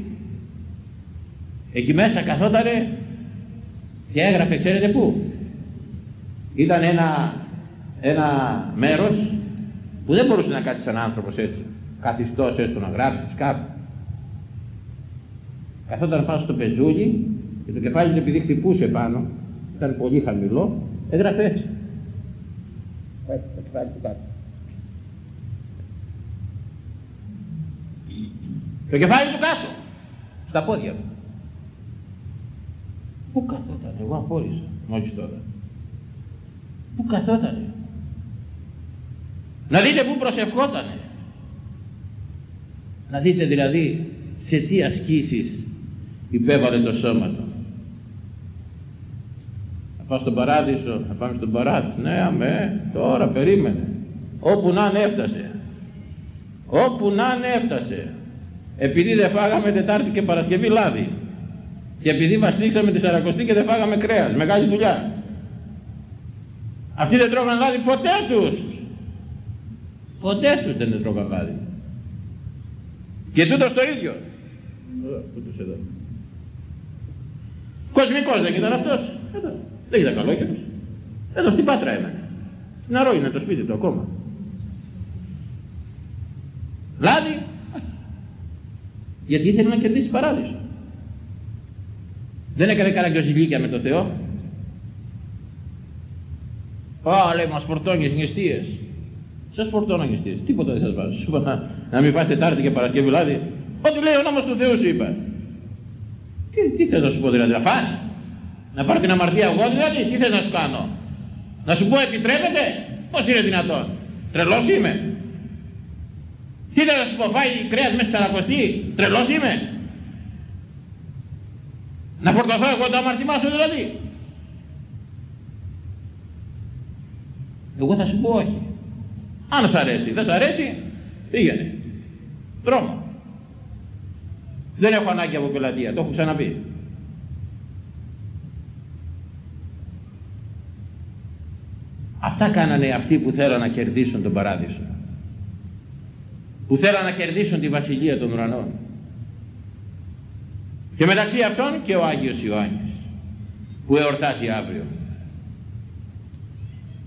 Εκεί μέσα καθότανε και έγραφε ξέρετε πού. Ήταν ένα, ένα μέρος που δεν μπορούσε να κάτσει σαν άνθρωπος έτσι. Καθιστός έστω να γράψεις κάπου. Καθόταν πάνω στο πεζούλι και το κεφάλι του επειδή χτυπούσε πάνω, ήταν πολύ χαμηλό, έγραφε έτσι. Έτσι το κεφάλι του κάτω. Το κεφάλι του κάτω, στα πόδια μου. Πού καθόταν, εγώ απόρρισα, μόλις τώρα. Πού καθόταν. Να δείτε πού προσευχότανε. Να δείτε δηλαδή σε τι ασκήσεις υπέβαλε το σώμα του. Να πάω στον παράδεισο, να πάμε στον παράδεισο. Ναι, αμέ, τώρα περίμενε. Όπου να είναι έφτασε. Όπου να είναι έφτασε. Επειδή δεν φάγαμε Τετάρτη και Παρασκευή λάδι. Και επειδή μας λήξαμε τη Σαρακοστή και δεν φάγαμε κρέας. Μεγάλη δουλειά. Αυτοί δεν τρώγαν λάδι ποτέ τους. Ποτέ τους δεν τρώγαν λάδι. Και τούτος το ίδιο. Τούτος εδώ. Κοσμικός δεν ήταν αυτός. Εδώ. Δεν ήταν καλό και Εδώ στην Πάτρα έμενε. Στην Αρώ είναι το σπίτι του ακόμα. Λάδι. Γιατί ήθελε να κερδίσει παράδεισο. Δεν έκανε καραγκιοζηλίκια με το Θεό. Α, λέει, μας φορτώνεις νηστείες. Σας φορτώνω νηστείες. Τίποτα δεν σας βάζω. Σου να, να μην πας Τετάρτη και Παρασκευή λάδι. Ό,τι λέει ο νόμος του Θεού σου είπα. Τι, τι θες να σου πω δηλαδή, να φας; Να πάρω την αμαρτία εγώ δηλαδή, τι θες να σου κάνω; Να σου πω επιτρέπεται; Πώς είναι δυνατόν; Τρελός είμαι. Τι θες να σου πω, φάει κρέας μέσα σε ανακοστή. Τρελός είμαι. Να φορτωθώ εγώ το αμαρτημά σου δηλαδή. Εγώ θα σου πω όχι. Αν σ' αρέσει, δεν σ' αρέσει, πήγαινε. Δρόμο. Δεν έχω ανάγκη από πελατεία, το έχω ξαναπεί. Αυτά κάνανε αυτοί που θέλαν να κερδίσουν τον παράδεισο. Που θέλαν να κερδίσουν τη βασιλεία των ουρανών. Και μεταξύ αυτών και ο Άγιος Ιωάννης που εορτάζει αύριο.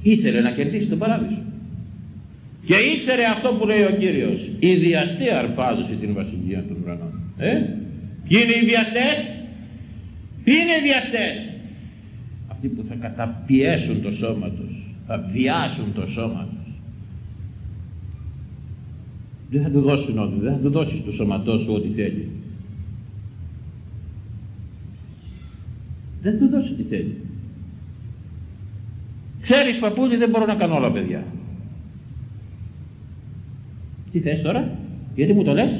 Ήθελε να κερδίσει τον παράδεισο. Και ήξερε αυτό που λέει ο Κύριος. Η διαστή αρπάζωσε την βασιλεία των ουρανών. Ε; Ποιοι είναι οι βιαστές. Ποιοι είναι οι βιαστές. Αυτοί που θα καταπιέσουν το σώμα τους. Θα βιάσουν το σώμα τους. Δεν θα του δώσουν ό,τι. Δεν θα του δώσεις το σώματό σου ό,τι θέλει. Δεν θα του δώσει ό,τι θέλει. Ξέρεις παππούλη δεν μπορώ να κάνω όλα παιδιά. Τι θες τώρα, γιατί μου το λες,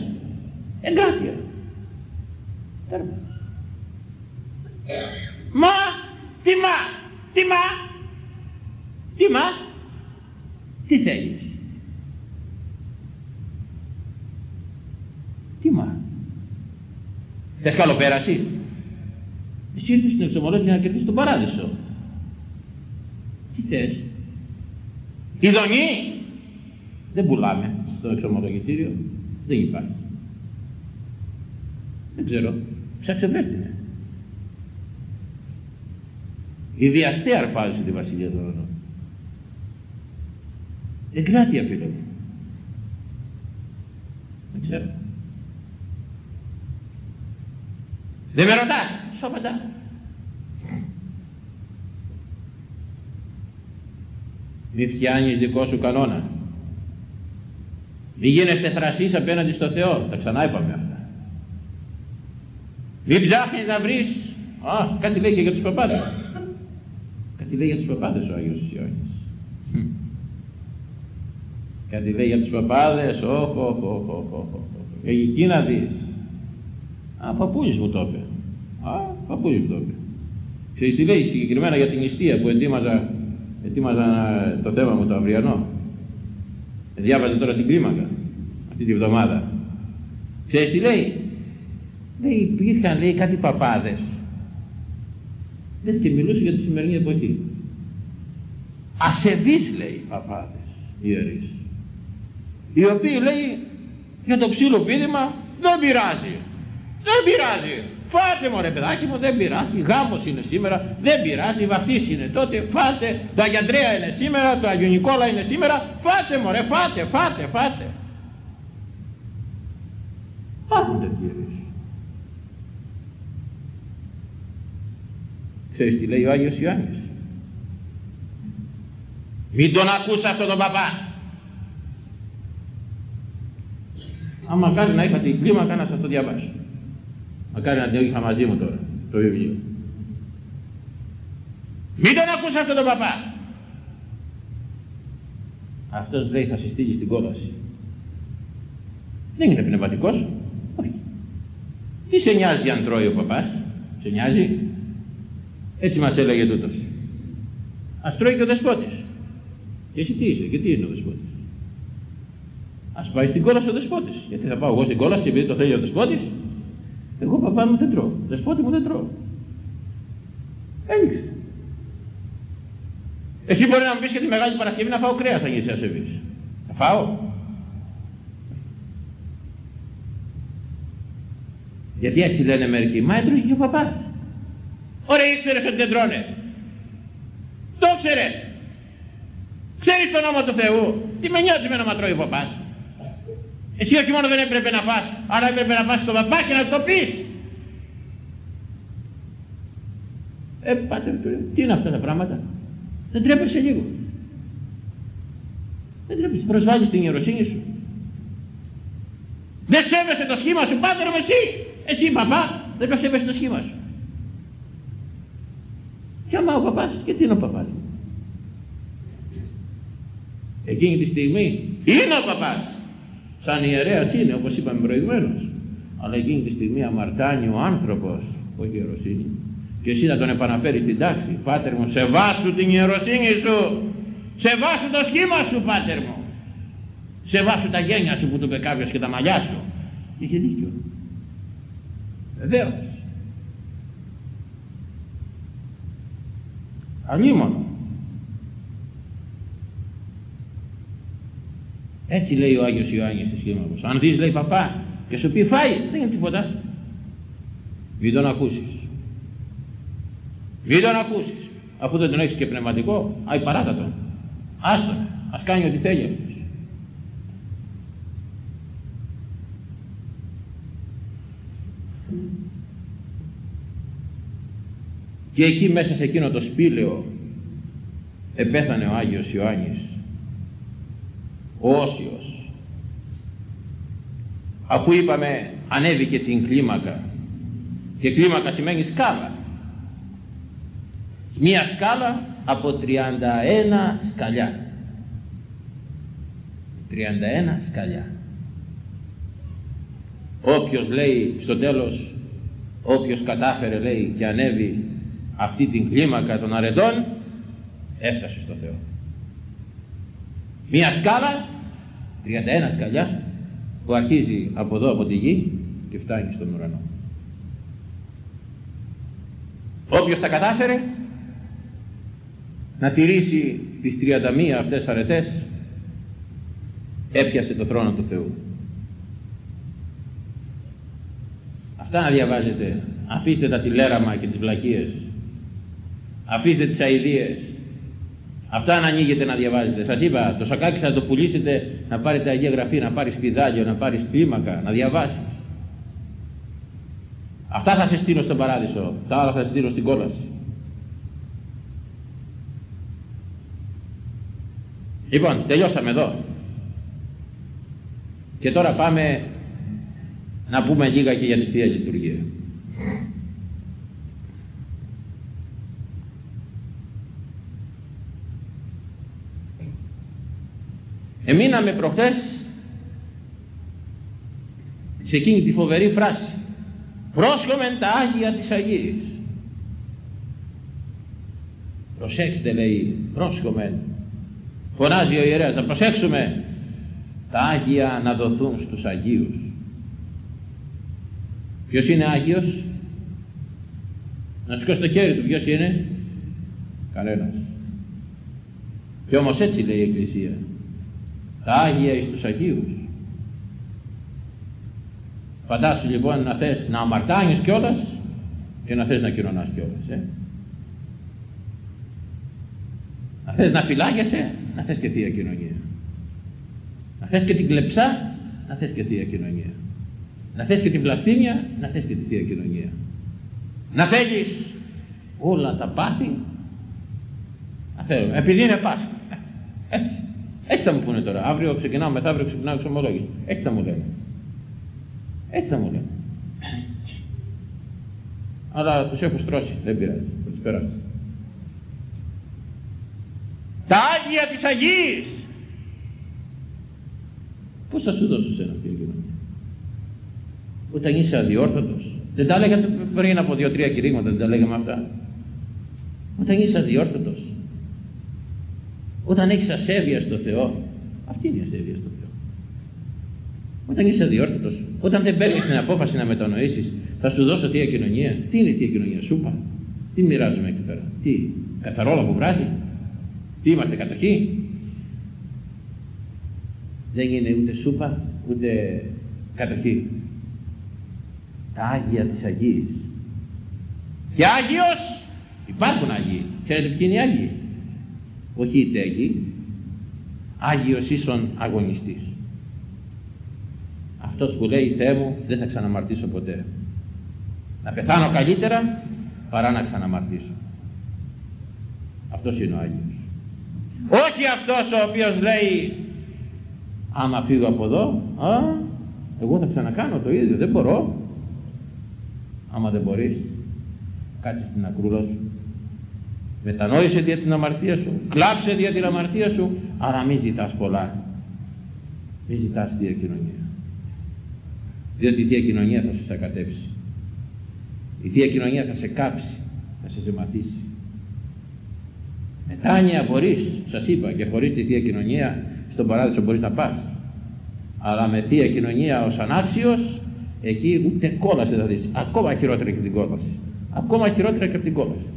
εγκάθια. Τέρμα. Μα, τι μα, τι μα, τι μα, τι θέλεις; Τι μα; Θες καλοπέραση; Εσύ ήρθες στην εξομολόγηση για να κερδίσεις τον παράδεισο. Τι θες; Ιδονή. Δεν πουλάμε στο εξομολογητήριο. Δεν υπάρχει. Δεν ξέρω. Ψάξε βρες την. Η διαστή αρπάζει τη βασιλεία των ουρανών. Εγκράτεια φίλε μου. Δεν ξέρω. Δεν με ρωτάς. Σου απαντά. Μη φτιάνεις δικό σου κανόνα. Μη γίνεσαι θρασής απέναντι στο Θεό. Τα ξανά είπαμε αυτά. Μην ψάχνεις να βρεις. Α, κάτι λέει και για τους παπάδες. Κάτι λέει για τους παπάδες ο Άγιος Ιωάννης. Κάτι λέει για τους παπάδες. Όχ, όχ, όχ, όχ, όχ. Εκεί να δεις; Α, παππούλης μου το είπε. Α, παππούλης μου το είπε. Ξέρεις τι λέει συγκεκριμένα για την νηστεία που ετοίμαζα, ετοίμαζα το θέμα μου το αυριανό; Διάβαζε τώρα την κλίμακα αυτή τη βδομάδα. Ξέρεις τι λέει; Λέει υπήρχαν λέει κάτι παπάδες. Λες και μιλούσε για τη σημερινή εποχή. Ασεβείς λέει παπάδες ιερείς. Οι οποίοι λέει για το ψήλο πίδημα δεν πειράζει. Δεν πειράζει. Φάτε μωρέ παιδάκι μου, δεν πειράζει. Γάμος είναι σήμερα, δεν πειράζει. Βαθύς είναι τότε, φάτε. Το Αγιαντρέα είναι σήμερα, το Αγιο Νικόλα είναι σήμερα. Φάτε μωρέ, φάτε, φάτε, φάτε. Υπάρχουν τέτοιοι Ξέρεις τι λέει ο Άγιος Ιωάννης; Μην τον ακούς αυτό τον παπά. Άμα κάνει να είχα την κλίμακα να σας το διαβάσω. Μακάρι να την είχα μαζί μου τώρα, το βιβλίο. Μην τον ακούς αυτό τον παπά. Αυτός λέει θα συστήγει στην κόλαση. Δεν είναι πνευματικός. Όχι. Τι σε νοιάζει αν τρώει ο παπάς; Σε νοιάζει; Έτσι μας έλεγε τούτος. Ας τρώει και ο δεσπότης. Και εσύ τι είσαι και τι είναι ο δεσπότης; Ας πάει στην κόλαση ο δεσπότης. Γιατί θα πάω εγώ στην κόλαση επειδή το θέλει ο δεσπότης. Εγώ παπά μου δεν τρώω. Δεσπότη μου δεν τρώω. Έδειξε. Εσύ μπορεί να μου πεις και τη Μεγάλη Παρασκευή να φάω κρέας αν είσαι ασεβής. Θα φάω. Γιατί έτσι λένε μερικοί. Μα έτρωγε και ο παπάς. Ωραία ήξερες ότι δεν τρώνε. Το ξέρες. Ξέρεις τον νόμο του Θεού. Τι με νοιάζει με να τρώει ο παπάς. Εσύ όχι μόνο δεν έπρεπε να φας, αλλά έπρεπε να πας στο παπά και να το πεις. Ε, πάτε, τι είναι αυτά τα πράγματα; Δεν τρέπεσαι λίγο. Δεν τρέπεσαι, προσβάλλεις την ιεροσύνη σου. Δεν σέβεσαι το σχήμα σου, πάτερ μου εσύ. Εσύ παπά, δεν το σέβεσαι το σχήμα σου. Και άμα ο παπάς, και τι είναι ο παπάς; Εκείνη τη στιγμή είναι ο παπάς σαν ιερέας είναι όπως είπαμε προηγουμένως. Αλλά εκείνη τη στιγμή αμαρτάνει ο άνθρωπος όχι ιεροσύνη και εσύ θα τον επαναφέρεις στην τάξη. Πάτερ μου σεβάσου την ιεροσύνη σου! Σεβάσου το σχήμα σου πάτερ μου! Σεβάσου τα γένια σου που του είπε κάποιος και τα μαλλιά σου! Είχε δίκιο. Βεβαίως. Ανήμωνο Έτσι λέει ο Άγιος Ιωάννης της Χίμαρος. Αν δεις λέει παπά και σου πει φάει, δεν είναι τίποτα. Μην τον ακούσεις. Μην τον ακούσεις. Αφού δεν τον έχεις και πνευματικό, άι παράτατο. Άστον, ας κάνει ό,τι θέλει αυτός. Και εκεί μέσα σε εκείνο το σπήλαιο επέθανε ο Άγιος Ιωάννης ο Όσιος. Αφού είπαμε ανέβηκε την κλίμακα. Και κλίμακα σημαίνει σκάλα. Μία σκάλα από 31 σκαλιά. 31 σκαλιά. Όποιος λέει στο τέλος όποιος κατάφερε λέει και ανέβει αυτή την κλίμακα των αρετών έφτασε στο Θεό Μία σκάλα, 31 σκαλιά, που αρχίζει από εδώ από τη γη και φτάνει στον ουρανό. όποιος τα κατάφερε να τηρήσει τις 31 αυτές αρετές έπιασε το θρόνο του Θεού. Αυτά να διαβάζετε. Αφήστε τα τηλέραμα και τις βλακίες. Αφήστε τις αηδίες. Αυτά να ανοίγετε να διαβάζετε. Σας είπα, το σακάκι θα το πουλήσετε να πάρετε Αγία Γραφή, να πάρεις πιδάλιο, να πάρεις πίμακα, να διαβάσεις. Αυτά θα σε στείλω στον παράδεισο, τα άλλα θα σε στείλω στην κόλαση. Λοιπόν, τελειώσαμε εδώ. Και τώρα πάμε να πούμε λίγα και για τη Θεία Λειτουργία. Εμείναμε προχθές σε εκείνη τη φοβερή φράση. Πρόσχομεν τα Άγια της Αγίας προσέξτε λέει πρόσχομεν φωνάζει ο ιερέας να προσέξουμε τα Άγια να δοθούν στους Αγίους ποιος είναι Άγιος; Να σηκώσει το χέρι του ποιος είναι; Κανένας. Και όμως έτσι λέει η Εκκλησία τα Άγια εις τους Αγίους Φαντάσου λοιπόν να θες να αμαρτάνεις κιόλας και να θες να κοινωνάς κιόλας. Ε. Να θες να φυλάγεσαι, να θες και Θεία Κοινωνία. Να θες και την κλεψά, να θες και Θεία Κοινωνία. Να θες και την πλαστήμια, να θες και τη Θεία Κοινωνία. Να θέλεις όλα τα πάθη, να θέλω, επειδή είναι Πάσχα. Έτσι. Έτσι θα μου πούνε τώρα. Αύριο ξεκινάω, μεθαύριο ξεκινάω εξομολόγηση. Έτσι θα μου λένε. Έτσι θα μου λένε. Αλλά τους έχω στρώσει, δεν πειράζει, θα τους περάσω. Τα Άγια της Αγίας. Πώς θα σου δώσω σε ένα αυτή κοινωνία; Όταν είσαι αδιόρθωτος. Δεν τα έλεγα πριν από δύο-τρία κηρύγματα, δεν τα λέγαμε αυτά. Όταν είσαι αδιόρθωτος. Όταν έχεις ασέβεια στο Θεό. Αυτή είναι η ασέβεια στο Θεό. Όταν είσαι αδιόρθωτος, όταν δεν παίρνεις την απόφαση να μετανοήσεις, θα σου δώσω Θεία Κοινωνία. Τι είναι η Θεία Κοινωνία, σούπα. Τι μοιράζουμε εκεί πέρα. Τι, καθαρόλα που βράζει. Τι είμαστε κατοχή. Δεν είναι ούτε σούπα, ούτε κατοχή. Τα Άγια της Αγίας. Και Άγιος, υπάρχουν Άγιοι. Ξέρετε ποιοι είναι οι Άγιοι. Όχι οι τέγοι. Άγιος ίσον αγωνιστής αυτός που λέει Θεέ μου δεν θα ξαναμαρτήσω ποτέ. Να πεθάνω καλύτερα παρά να ξαναμαρτήσω. Αυτός είναι ο Άγιος. Όχι αυτός ο οποίος λέει άμα φύγω από εδώ, α, εγώ θα ξανακάνω το ίδιο, δεν μπορώ. Άμα δεν μπορείς, κάτσε στην ακρούλας σου. Μετανόησε δια την αμαρτία σου, κλάψε δια την αμαρτία σου, αλλά μην ζητάς πολλά. Μην ζητάς διακοινωνία διότι η Θεία Κοινωνία θα σε σακατεύσει. Η Θεία Κοινωνία θα σε κάψει, θα σε ζεματίσει. Μετάνοια μπορείς, σας είπα, και χωρίς τη Θεία Κοινωνία στον Παράδεισο μπορείς να πας. Αλλά με Θεία Κοινωνία ως ανάξιος, εκεί ούτε κόλαση θα δεις. Ακόμα χειρότερα και από την κόλαση. Ακόμα χειρότερα και από την κόλαση.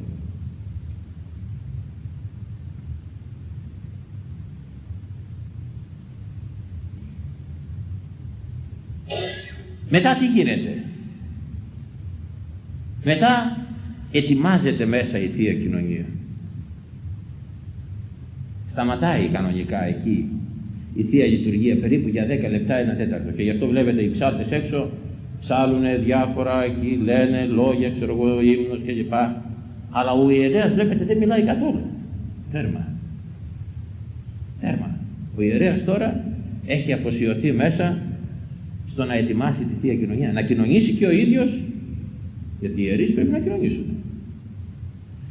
Μετά τι γίνεται; Μετά ετοιμάζεται μέσα η Θεία Κοινωνία. Σταματάει κανονικά εκεί η Θεία Λειτουργία περίπου για 10 λεπτά ένα τέταρτο και γι' αυτό βλέπετε οι ψάλτες έξω ψάλουν διάφορα εκεί, λένε λόγια, ξέρω εγώ, ύμνος κλπ. Αλλά ο ιερέας βλέπετε δεν μιλάει καθόλου. Τέρμα. Τέρμα. Ο ιερέας τώρα έχει αφοσιωθεί μέσα στο να ετοιμάσει τη Θεία Κοινωνία. Να κοινωνήσει και ο ίδιος, γιατί οι ιερείς πρέπει να κοινωνήσουν.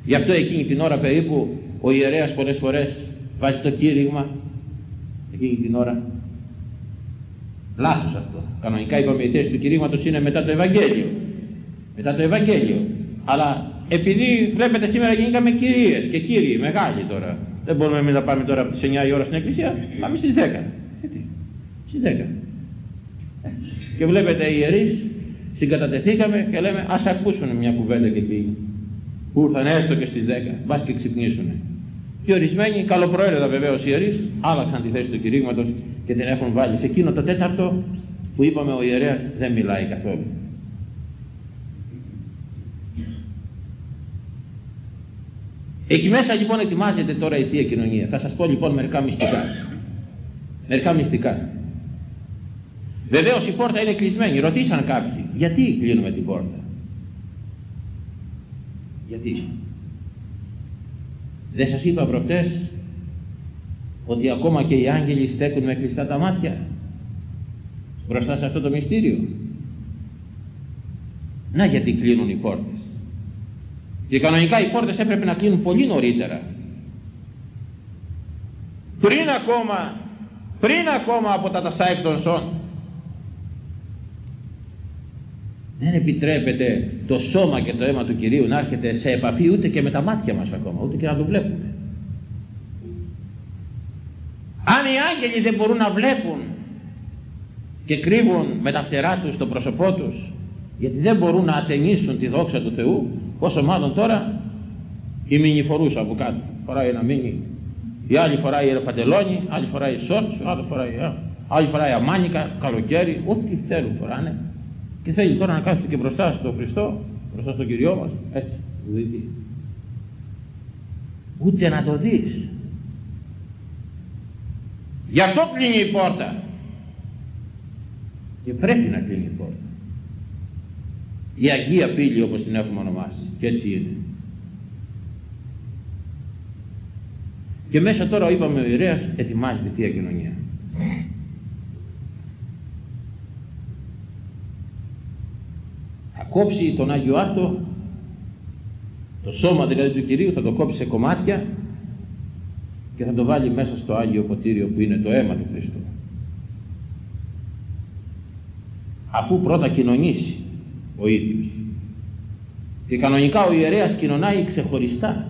Γι' αυτό εκείνη την ώρα περίπου ο ιερέας πολλές φορές βάζει το κήρυγμα εκείνη την ώρα. Λάθος αυτό. Κανονικά είπαμε η θέση του κηρύγματος είναι μετά το Ευαγγέλιο. Μετά το Ευαγγέλιο. Αλλά επειδή βλέπετε σήμερα γίνηκαμε κυρίες και κύριοι, μεγάλοι τώρα. Δεν μπορούμε εμείς να πάμε τώρα από τις 9 η ώρα στην εκκλησία, πάμε στις 10. Γιατί, στις 10. Και βλέπετε οι ιερείς συγκατατεθήκαμε και λέμε ας ακούσουν μια κουβέντα και πει. που ήρθαν έστω και στις 10, βάσει και ξυπνήσουνε. Και ορισμένοι, καλοπροαίρετα βεβαίως ιερείς, άλλαξαν τη θέση του κηρύγματος και την έχουν βάλει σε εκείνο το τέταρτο που είπαμε ο ιερέας δεν μιλάει καθόλου. Εκεί μέσα λοιπόν ετοιμάζεται τώρα η Θεία Κοινωνία. Θα σας πω λοιπόν μερικά μυστικά. Μερικά μυστικά. Βεβαίως η πόρτα είναι κλεισμένη. Ρωτήσαν κάποιοι, γιατί κλείνουμε την πόρτα; Γιατί; Δεν σας είπα προχτές ότι ακόμα και οι άγγελοι στέκουν με κλειστά τα μάτια μπροστά σε αυτό το μυστήριο. Να γιατί κλείνουν οι πόρτες. Και κανονικά οι πόρτες έπρεπε να κλείνουν πολύ νωρίτερα. Πριν ακόμα, πριν ακόμα από τα τασά εκ των σών. Δεν επιτρέπεται το σώμα και το αίμα του Κυρίου να έρχεται σε επαφή ούτε και με τα μάτια μας ακόμα, ούτε και να το βλέπουμε. Αν οι άγγελοι δεν μπορούν να βλέπουν και κρύβουν με τα φτερά τους το πρόσωπό τους γιατί δεν μπορούν να ατενίσουν τη δόξα του Θεού όσο μάλλον τώρα η μήνυ φορούσα από κάτω φοράει ένα μήνυ η άλλη φοράει ερπαντελόνι άλλη φοράει σόρτσο άλλη φοράει, άλλη φοράει αμάνικα καλοκαίρι ό,τι θέλουν φοράνε και θέλει τώρα να κάθεται και μπροστά στον Χριστό μπροστά στον Κυριό μας. Έτσι δει. ούτε να το δεις. Γι' αυτό κλείνει η πόρτα. Και πρέπει να κλείνει η πόρτα. Η Αγία Πύλη όπως την έχουμε ονομάσει. Και έτσι είναι. Και μέσα τώρα είπαμε ο ιερέας ετοιμάζει τη Θεία Κοινωνία κόψει τον Άγιο Άρτο το σώμα δηλαδή του Κυρίου θα το κόψει σε κομμάτια και θα το βάλει μέσα στο Άγιο Ποτήριο που είναι το αίμα του Χριστού αφού πρώτα κοινωνήσει ο ίδιος. Και κανονικά ο ιερέας κοινωνάει ξεχωριστά.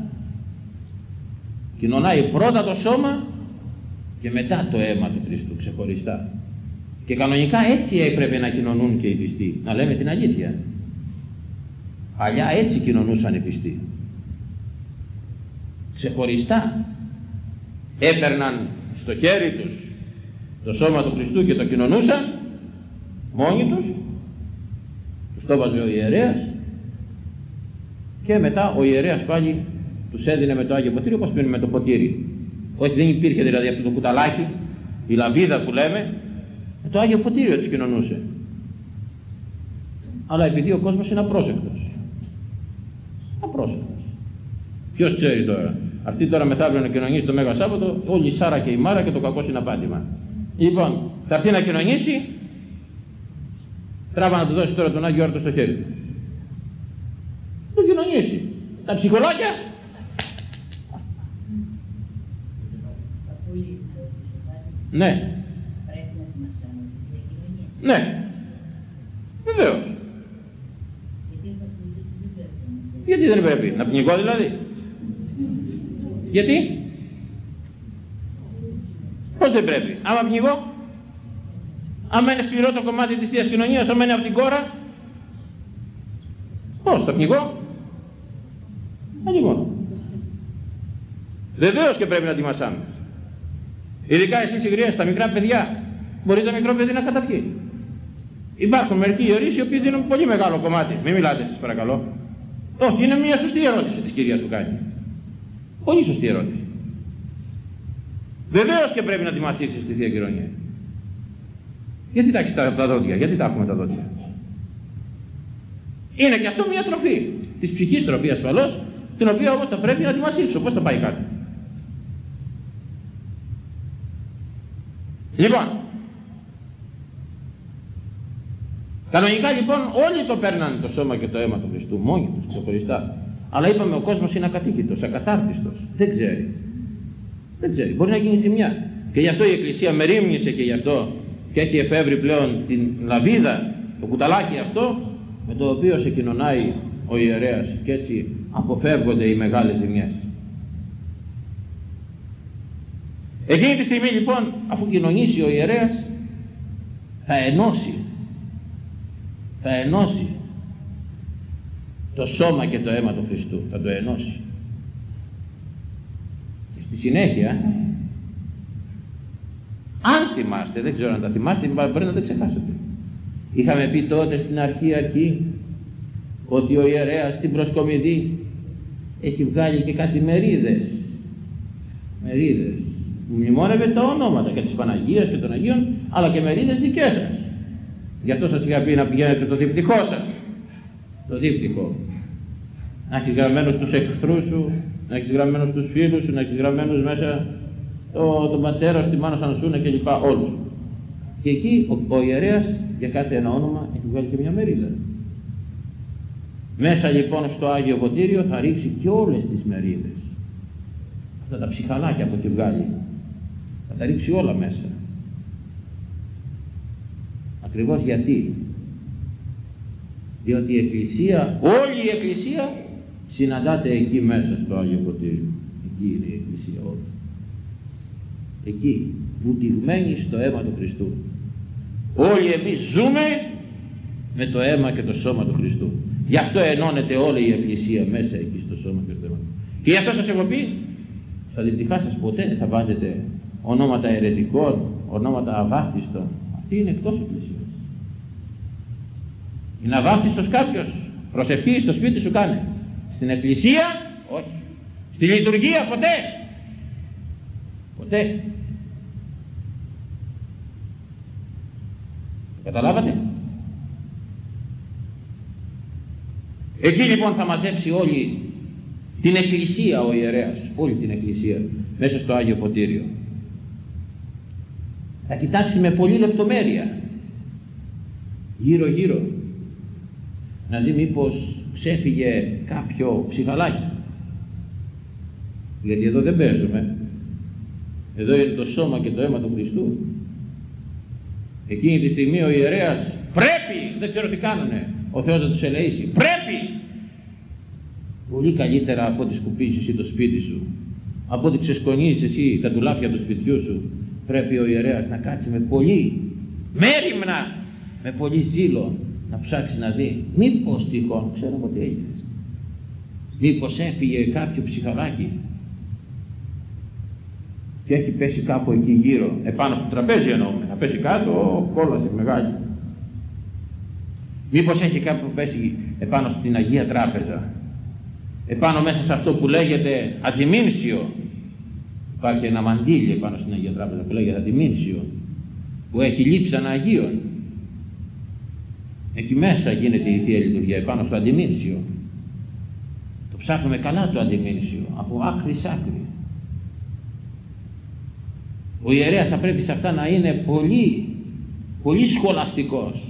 Κοινωνάει πρώτα το σώμα και μετά το αίμα του Χριστού ξεχωριστά. Και κανονικά έτσι έπρεπε να κοινωνούν και οι πιστοί. Να λέμε την αλήθεια. Παλιά έτσι κοινωνούσαν οι πιστοί. Ξεχωριστά έπαιρναν στο χέρι τους το σώμα του Χριστού και το κοινωνούσαν μόνοι τους, τους το έβαζε ο ιερέας και μετά ο ιερέας πάλι τους έδινε με το Άγιο Ποτήρι όπως πίνουν με το ποτήρι. Όχι δεν υπήρχε δηλαδή αυτό το κουταλάκι, η λαβίδα που λέμε, με το Άγιο Ποτήριο τους κοινωνούσε. Αλλά επειδή ο κόσμος είναι απρόσεκτος. Απρόσεκτος. Ποιος ξέρει τώρα. Αυτή τώρα μεθαύριο να κοινωνήσει το Μέγα Σάββατο, όλη η Σάρα και η Μάρα και το κακό συναπάντημα. Λοιπόν, θα έρθει να κοινωνήσει Τράβα να του δώσει τώρα τον Άγιο Άρτο στο χέρι του. Το κοινωνήσει. Τα ψυχολόγια. Ναι. Ναι. Βεβαίως. Γιατί δεν πρέπει; Να πνιγώ δηλαδή. Γιατί; Πώς δεν πρέπει; Άμα πνιγώ άμα είναι σκληρό το κομμάτι της Θείας Κοινωνίας, άμα είναι από την κόρα, πώς, θα πνιγώ; Λοιπόν. Βεβαίως και πρέπει να τιμασάμε. Ειδικά εσείς οι γριές, τα μικρά παιδιά, μπορεί το μικρό παιδί να καταπιεί. Υπάρχουν μερικοί ιερείς οι οποίοι δίνουν πολύ μεγάλο κομμάτι. Μην μιλάτε σας παρακαλώ. Όχι, είναι μια σωστή ερώτηση της κυρίας που κάνει. Πολύ σωστή ερώτηση. Βεβαίως και πρέπει να τη στη Θεία Κοινωνία. Γιατί τα έχεις τα, τα δόντια, γιατί τα έχουμε τα δόντια. Είναι και αυτό μια τροφή. Της ψυχής τροφή ασφαλώς, την οποία όμως θα πρέπει να τη μασίξω. Πώς θα πάει κάτω. Λοιπόν, κανονικά λοιπόν όλοι το παίρνανε το σώμα και το αίμα του Χριστού, μόνοι τους ξεχωριστά. Αλλά είπαμε ο κόσμος είναι ακατοίκητος, ακαθάρτιστος. Δεν ξέρει. Δεν ξέρει. Μπορεί να γίνει ζημιά. Και γι' αυτό η Εκκλησία μερίμνησε και γι' αυτό και έχει εφεύρει πλέον την λαβίδα, το κουταλάκι αυτό, με το οποίο σε κοινωνάει ο ιερέας και έτσι αποφεύγονται οι μεγάλες ζημιές. Εκείνη τη στιγμή λοιπόν, αφού κοινωνήσει ο ιερέας, θα ενώσει, θα ενώσει το σώμα και το αίμα του Χριστού. Θα το ενώσει. Και στη συνέχεια, αν θυμάστε, δεν ξέρω αν τα θυμάστε, μπορεί να τα ξεχάσετε. Είχαμε πει τότε στην αρχή αρχή ότι ο ιερέας στην προσκομιδή έχει βγάλει και κάτι μερίδες. Μερίδες. Μνημόνευε τα ονόματα και της Παναγίας και των Αγίων, αλλά και μερίδες δικές σας. Γι' αυτό σας είχα πει να πηγαίνετε το δίπτυχό σας. Το δίπτυχο. Να έχεις γραμμένους τους εχθρούς σου, να έχεις γραμμένους τους φίλους σου, να έχεις γραμμένους μέσα το, τον πατέρα στη μάνα σαν σούνε και λοιπά όλους. Και εκεί ο, ο ιερέας για κάθε ένα όνομα έχει βγάλει και μια μερίδα. Μέσα λοιπόν στο Άγιο Ποτήριο θα ρίξει και όλες τις μερίδες. Αυτά τα ψυχαλάκια που έχει βγάλει. Θα τα ρίξει όλα μέσα. Ακριβώς γιατί. Διότι η Εκκλησία, όλη η Εκκλησία συναντάται εκεί μέσα στο Άγιο Ποτήριο. Εκεί είναι η Εκκλησία όλη. Εκεί, βουτυγμένη στο αίμα του Χριστού. Όλοι εμείς ζούμε με το αίμα και το σώμα του Χριστού. Γι' αυτό ενώνεται όλη η Εκκλησία μέσα εκεί στο σώμα και στο αίμα. Και γι' αυτό σας έχω πει, στα δυτικά σας ποτέ δεν θα βάλετε ονόματα αιρετικών, ονόματα αβάφτιστων. Αυτή είναι εκτός Εκκλησίας. Είναι αβάφτιστος κάποιος. Προσευχή στο σπίτι σου κάνει. Στην Εκκλησία, όχι. Στη λειτουργία ποτέ. Ποτέ. Καταλάβατε; Εκεί λοιπόν θα μαζέψει όλη την εκκλησία ο ιερέας, όλη την εκκλησία, μέσα στο Άγιο Ποτήριο. Θα κοιτάξει με πολλή λεπτομέρεια, γύρω γύρω, να δει μήπως ξέφυγε κάποιο ψυχαλάκι. Γιατί εδώ δεν παίζουμε. Εδώ είναι το σώμα και το αίμα του Χριστού. Εκείνη τη στιγμή ο ιερέας πρέπει, δεν ξέρω τι κάνουνε, ο Θεός να τους ελεήσει. Πρέπει! Πολύ καλύτερα από ό,τι σκουπίζεις εσύ το σπίτι σου, από ό,τι ξεσκονίζεις εσύ τα τουλάπια του σπιτιού σου, πρέπει ο ιερέας να κάτσει με πολύ μέρημνα, με πολύ ζήλο, να ψάξει να δει μήπως τυχόν, ξέρω ότι έγινε. Μήπως έφυγε κάποιο ψυχαράκι και έχει πέσει κάπου εκεί γύρω, επάνω στο τραπέζι εννοούμε, να πέσει κάτω, κόλαση μεγάλη. Μήπως έχει κάπου πέσει επάνω στην Αγία Τράπεζα, επάνω μέσα σε αυτό που λέγεται αντιμήνσιο. Υπάρχει ένα μαντήλι επάνω στην Αγία Τράπεζα που λέγεται αντιμήνσιο, που έχει λείψει Αγίων. Εκεί μέσα γίνεται η Θεία Λειτουργία, επάνω στο αντιμήνσιο. Το ψάχνουμε καλά το αντιμήνσιο, από άκρη σ' άκρη. Ο ιερέας θα πρέπει σε αυτά να είναι πολύ, πολύ σχολαστικός.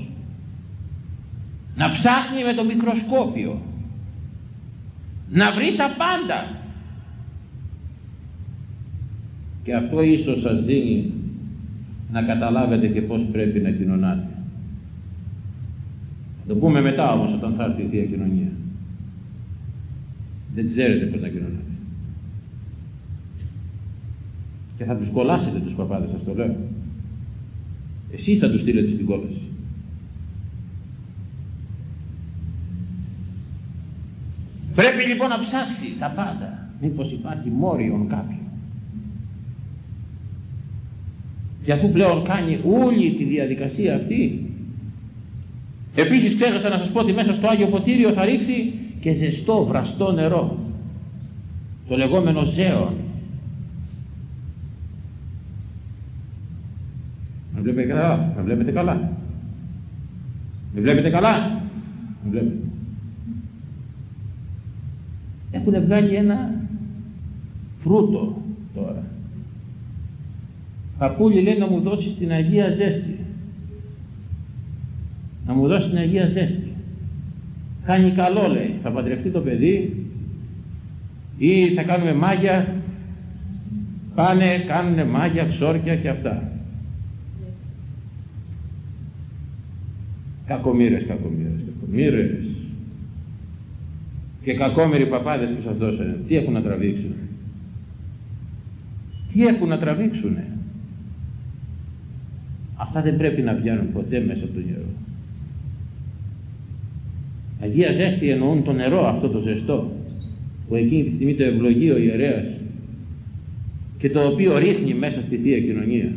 Να ψάχνει με το μικροσκόπιο. Να βρει τα πάντα. Και αυτό ίσως σας δίνει να καταλάβετε και πώς πρέπει να κοινωνάτε. Θα το πούμε μετά όμως όταν θα έρθει η Θεία Κοινωνία. Δεν ξέρετε πώς να κοινωνάτε. Και θα τους κολλάσετε τους παπάδες, σας το λέω. Εσείς θα τους στείλετε στην κόλαση. Πρέπει λοιπόν να ψάξει τα πάντα. Μήπως υπάρχει μόριον κάποιο. Και αφού πλέον κάνει όλη τη διαδικασία αυτή, επίσης ξέχασα να σας πω ότι μέσα στο Άγιο Ποτήριο θα ρίξει και ζεστό βραστό νερό. Το λεγόμενο ζέον. Με βλέπετε καλά. Με βλέπετε καλά. Με βλέπετε καλά. Με βλέπετε. Έχουν βγάλει ένα φρούτο τώρα. Παππούλη λέει να μου δώσεις την Αγία Ζέστη. Να μου δώσει την Αγία Ζέστη. Κάνει καλό λέει. Θα παντρευτεί το παιδί ή θα κάνουμε μάγια. Πάνε, κάνουν μάγια, ξόρκια και αυτά. Κακομύρες, κακομύρες, κακομύρες. Και κακόμοιροι παπάδες που σας δώσανε. Τι έχουν να τραβήξουν. Τι έχουν να τραβήξουν. Αυτά δεν πρέπει να βγαίνουν ποτέ μέσα από το νερό. Αγία Ζέστη εννοούν το νερό αυτό το ζεστό που εκείνη τη στιγμή το ευλογεί ο ιερέας και το οποίο ρίχνει μέσα στη Θεία Κοινωνία.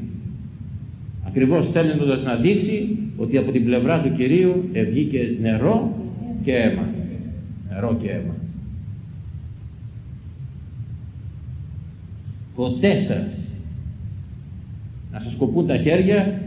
Ακριβώς θέλοντας να δείξει ότι από την πλευρά του Κυρίου βγήκε νερό και αίμα. Νερό και αίμα. Ποτέ σας να σας κοπούν τα χέρια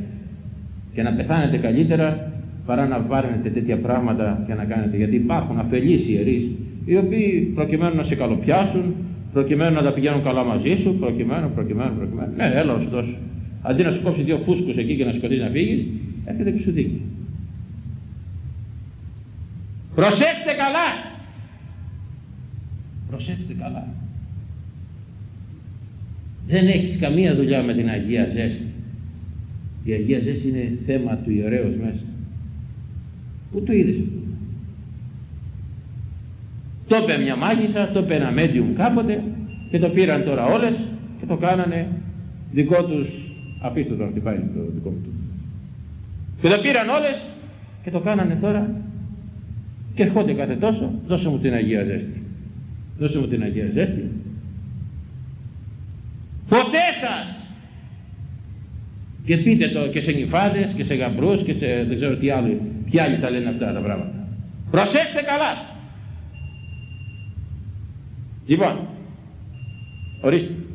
και να πεθάνετε καλύτερα παρά να πάρετε τέτοια πράγματα και να κάνετε. Γιατί υπάρχουν αφελείς ιερείς οι οποίοι προκειμένου να σε καλοπιάσουν, προκειμένου να τα πηγαίνουν καλά μαζί σου, προκειμένου, προκειμένου, προκειμένου. Ναι, έλα να σου δώσω. Αντί να σου κόψει δύο φούσκους εκεί και να σκοτήσει να φύγεις, έρχεται και σου δίκη. Προσέξτε καλά. Προσέξτε καλά. Δεν έχεις καμία δουλειά με την Αγία Ζέστη. Η Αγία Ζέστη είναι θέμα του ιερέως μέσα. Πού το είδες; Αυτό. Το είπε μια μάγισσα, το είπε ένα medium κάποτε και το πήραν τώρα όλες και το κάνανε δικό τους, αφήστε το να χτυπάει το δικό μου του. Και το πήραν όλες και το κάνανε τώρα και ερχόνται κάθε τόσο, δώσε μου την Αγία Ζέστη. Δώσε μου την Αγία Ζέστη. Ποτέ σας και πείτε το και σε νυφάδες και σε γαμπρούς και σε δεν ξέρω τι άλλο, ποιοι άλλοι τα λένε αυτά τα πράγματα. Προσέξτε καλά. Λοιπόν, ορίστε.